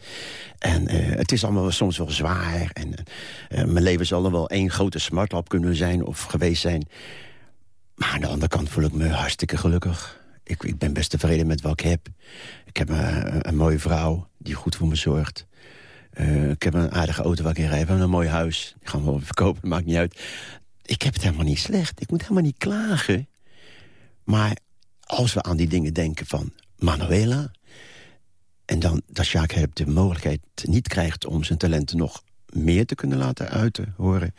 En eh, het is allemaal soms wel zwaar. En eh, mijn leven zal er wel één grote smartlap kunnen zijn of geweest zijn. Maar aan de andere kant voel ik me hartstikke gelukkig. Ik, ik ben best tevreden met wat ik heb. Ik heb een, mooie vrouw die goed voor me zorgt. Eh, ik heb een aardige auto waar ik in rijd. We hebben een mooi huis. Die gaan we wel verkopen, maakt niet uit. Ik heb het helemaal niet slecht. Ik moet helemaal niet klagen. Maar als we aan die dingen denken van Manuela... en dan dat Herp de mogelijkheid niet krijgt... om zijn talenten nog meer te kunnen laten uiten, horen...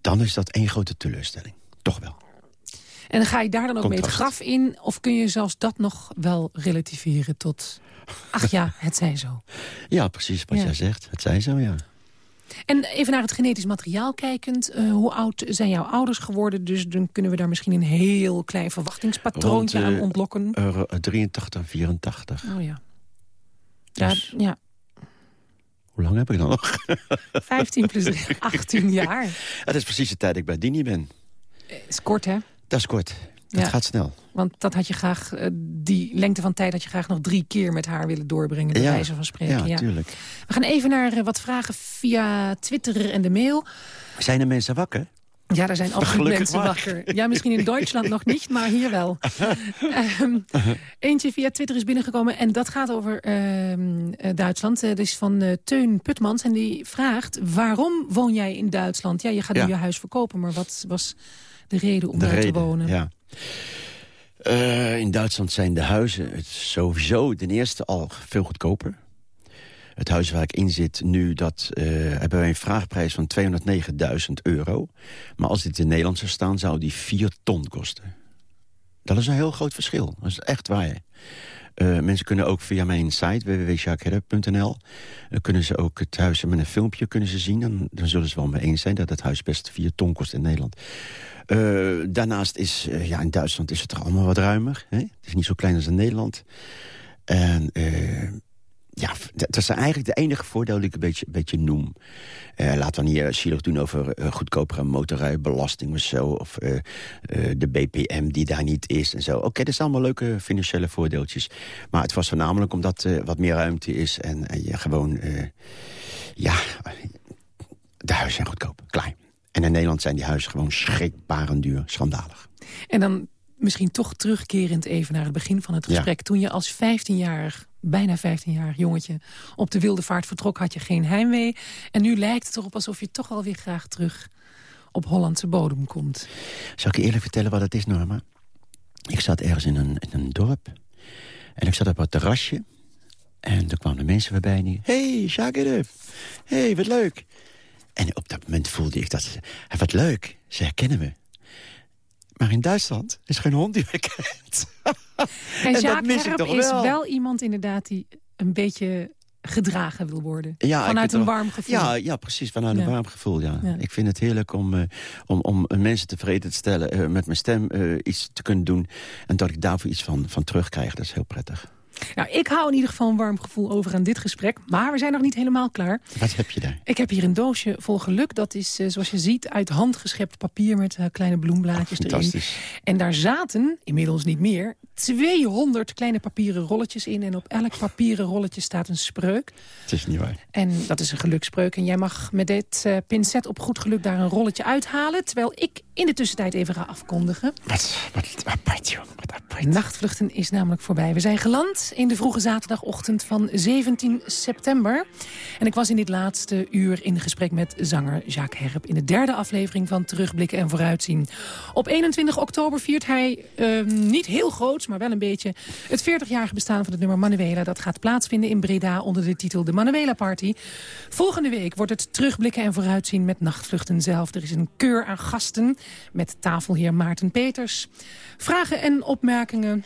dan is dat één grote teleurstelling. Toch wel. En ga je daar dan ook mee het graf in? Of kun je zelfs dat nog wel relativeren tot... Ach ja, het zij zo. Ja, precies wat Ja. jij zegt. Het zei zo, ja. En even naar het genetisch materiaal kijkend. eh, hoe oud zijn jouw ouders geworden? Dus dan kunnen we daar misschien een heel klein verwachtingspatroontje Rond, aan eh, ontlokken. Uh, 83 en 84. oh ja. Ja, Dus- ja, Hoe lang heb ik dan nog? 15 plus 3, 18 jaar. Het is precies de tijd dat ik bij Dini ben. Is kort, hè? Dat is kort. Dat Ja. gaat snel. Want dat had je graag, eh, die lengte van tijd had je graag nog drie keer met haar willen doorbrengen. Bij Ja. wijze van spreken. Ja, Ja, tuurlijk. We gaan even naar eh, wat vragen via Twitter en de mail. Zijn er mensen wakker? Ja, daar zijn absoluut mensen wakker. Ja, misschien in Duitsland nog niet, maar hier wel. Ehm, eentje via Twitter is binnengekomen en dat gaat over ehm, eh, Duitsland. Dat is van Teun Putmans en die vraagt... waarom woon jij in Duitsland? Ja, je gaat Ja. nu je huis verkopen, maar wat was de reden om de daar reden, te wonen? ja. Eh, in Duitsland zijn de huizen het sowieso ten eerste al veel goedkoper. Het huis waar ik in zit nu, dat eh, hebben wij een vraagprijs van 209.000 euro. Maar als dit in Nederland zou staan, zou die 4 ton kosten. Dat is een heel groot verschil. Dat is echt waar. Uh, mensen kunnen ook via mijn site www.jacquesherp.nl uh, kunnen ze ook het huis met een filmpje kunnen ze zien. Dan, dan zullen ze wel mee eens zijn dat het huis best 4 ton kost in Nederland. Uh, daarnaast is, ja, in Duitsland is het er allemaal wat ruimer. Hè? Het is niet zo klein als in Nederland. En ja, dat is eigenlijk de enige voordeel die ik een beetje, noem. Uh, laten we niet uh, zielig doen over uh, goedkopere motorrijbelasting of zo. Of de BPM die daar niet is en zo. Oké, okay, dat zijn allemaal leuke financiële voordeeltjes. Maar het was voornamelijk omdat er wat meer ruimte is. En, en je gewoon, ja, de huizen zijn goedkoop, klein. En in Nederland zijn die huizen gewoon schrikbarend duur, schandalig. En dan misschien toch terugkerend even naar het begin van het gesprek. Ja. Toen je als 15-jarig bijna 15-jarig jongetje op de wilde vaart vertrok, had je geen heimwee. En nu lijkt het erop alsof je toch wel weer graag terug op Hollandse bodem komt. Zal ik je eerlijk vertellen wat het is, Norma? Ik zat ergens in een, in een dorp. En ik zat op het terrasje. En er kwamen mensen voorbij en die... hey, Jacques hey, wat leuk. En op dat moment voelde ik dat ze... wat leuk, ze herkennen me. Maar in Duitsland is geen hond die me kent. En, en Jacques Herp is wel iemand inderdaad die een beetje gedragen wil worden. Ja, vanuit een warm gevoel. Ja, ja precies, vanuit ja. een warm gevoel. Ja. ja. Ik vind het heerlijk om, uh, om, om mensen tevreden te stellen... Uh, met mijn stem uh, iets te kunnen doen... en dat ik daarvoor iets van, van terugkrijg. Dat is heel prettig. Nou, ik hou in ieder geval een warm gevoel over aan dit gesprek. Maar we zijn nog niet helemaal klaar. Wat heb je daar? Ik heb hier een doosje vol geluk. Dat is, uh, zoals je ziet, uit hand geschept papier met uh, kleine bloemblaadjes oh, erin. En daar zaten, inmiddels niet meer, 200 kleine papieren rolletjes in. En op elk papieren rolletje staat een spreuk. Het is niet waar. En dat is een gelukspreuk. En jij mag met dit uh, pincet op goed geluk daar een rolletje uithalen. Terwijl ik in de tussentijd even ga afkondigen. Wat, wat apart, joh. Wat apart. Nachtvluchten is namelijk voorbij. We zijn geland in de vroege zaterdagochtend van 17 september. En ik was in dit laatste uur in gesprek met zanger Jacques Herp... in de derde aflevering van Terugblikken en Vooruitzien. Op 21 oktober viert hij uh, niet heel groot, maar wel een beetje... het 40-jarige bestaan van het nummer Manuela. Dat gaat plaatsvinden in Breda onder de titel De Manuela Party. Volgende week wordt het Terugblikken en Vooruitzien met Nachtvluchten zelf. Er is een keur aan gasten met tafelheer Maarten Peters. Vragen en opmerkingen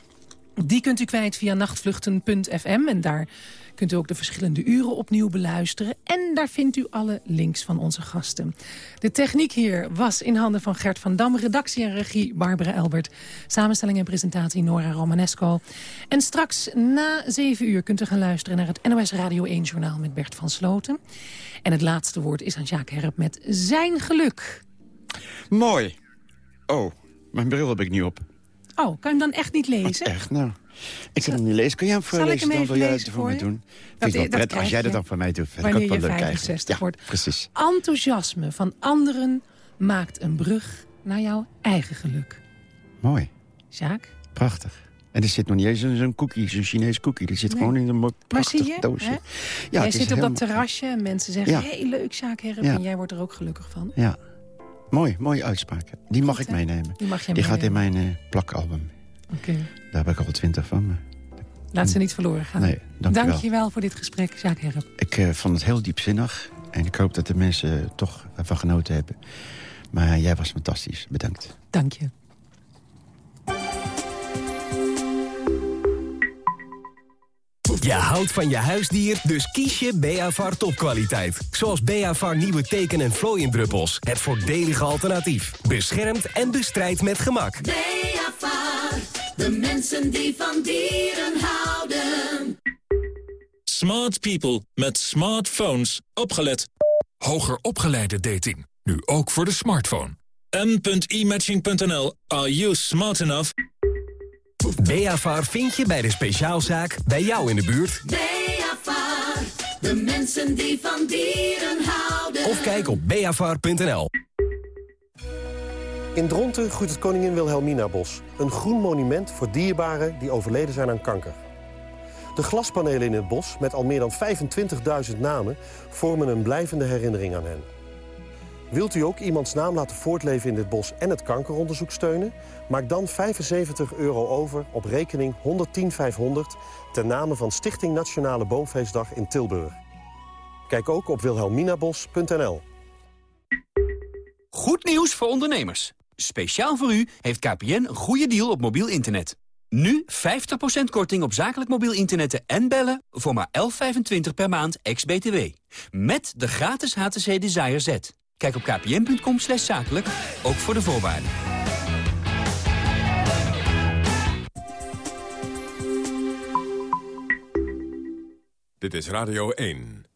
die kunt u kwijt via nachtvluchten.fm. En daar kunt u ook de verschillende uren opnieuw beluisteren. En daar vindt u alle links van onze gasten. De techniek hier was in handen van Gert van Dam. Redactie en regie Barbara Elbert. Samenstelling en presentatie Nora Romanesco. En straks na zeven uur kunt u gaan luisteren naar het NOS Radio 1 Journaal met Bert van Sloten. En het laatste woord is aan Jacques Herp met zijn geluk. Mooi. Oh, mijn bril heb ik nu op. Oh, kan je hem dan echt niet lezen? echt, nou. Ik kan hem niet lezen. Kun jij hem voorlezen? Dan wil jij het voor me doen. Dat, Vind dat als jij dat dan voor mij doet. Vind ik ook wel 65 wordt. Ja, precies. Enthousiasme van anderen maakt een brug naar jouw eigen geluk. Mooi. Jacques? Prachtig. En er zit nog niet eens zo'n cookie, zo'n Chinees cookie. Die zit nee. gewoon in een mooi prachtig je, doosje. Hè? Ja, jij zit op dat terrasje en mensen zeggen... Ja. hey, leuk, Jacques Herp. En jij wordt er ook gelukkig van. Ja. Mooi, mooie uitspraak. Die mag Goed, ik meenemen. Die, mag je die gaat in mijn uh, plakalbum. Oké. Okay. Daar heb ik al twintig van. Laat ze niet verloren gaan. Nee, dank, dank je wel voor dit gesprek, Jacques Herp. Ik uh, vond het heel diepzinnig. En ik hoop dat de mensen toch ervan genoten hebben. Maar jij was fantastisch. Bedankt. Dank je. Je houdt van je huisdier, dus kies je Beavar topkwaliteit. Zoals Beavar nieuwe teken- en vlooiendruppels. Het voordelige alternatief. Beschermt en bestrijdt met gemak. Beavar, de mensen die van dieren houden. Smart people met smartphones. Opgelet. Hoger opgeleide dating. Nu ook voor de smartphone. m.imatching.nl. Are you smart enough? Beafar vind je bij de speciaalzaak bij jou in de buurt. Beafar, de mensen die van dieren houden. Of kijk op beafar.nl. In Dronten groeit het Koningin Wilhelmina Bos. Een groen monument voor dierbaren die overleden zijn aan kanker. De glaspanelen in het bos, met al meer dan 25.000 namen... vormen een blijvende herinnering aan hen. Wilt u ook iemands naam laten voortleven in dit bos en het kankeronderzoek steunen? Maak dan 75 euro over op rekening 110500 ten name van Stichting Nationale Boomfeestdag in Tilburg. Kijk ook op wilhelminabos.nl. Goed nieuws voor ondernemers. Speciaal voor u heeft KPN een goede deal op mobiel internet. Nu 50% korting op zakelijk mobiel internet en bellen voor maar 11,25 per maand ex-BTW. Met de gratis HTC Desire Z. Kijk op kpn.com zakelijk, ook voor de voorwaarden. Dit is Radio 1.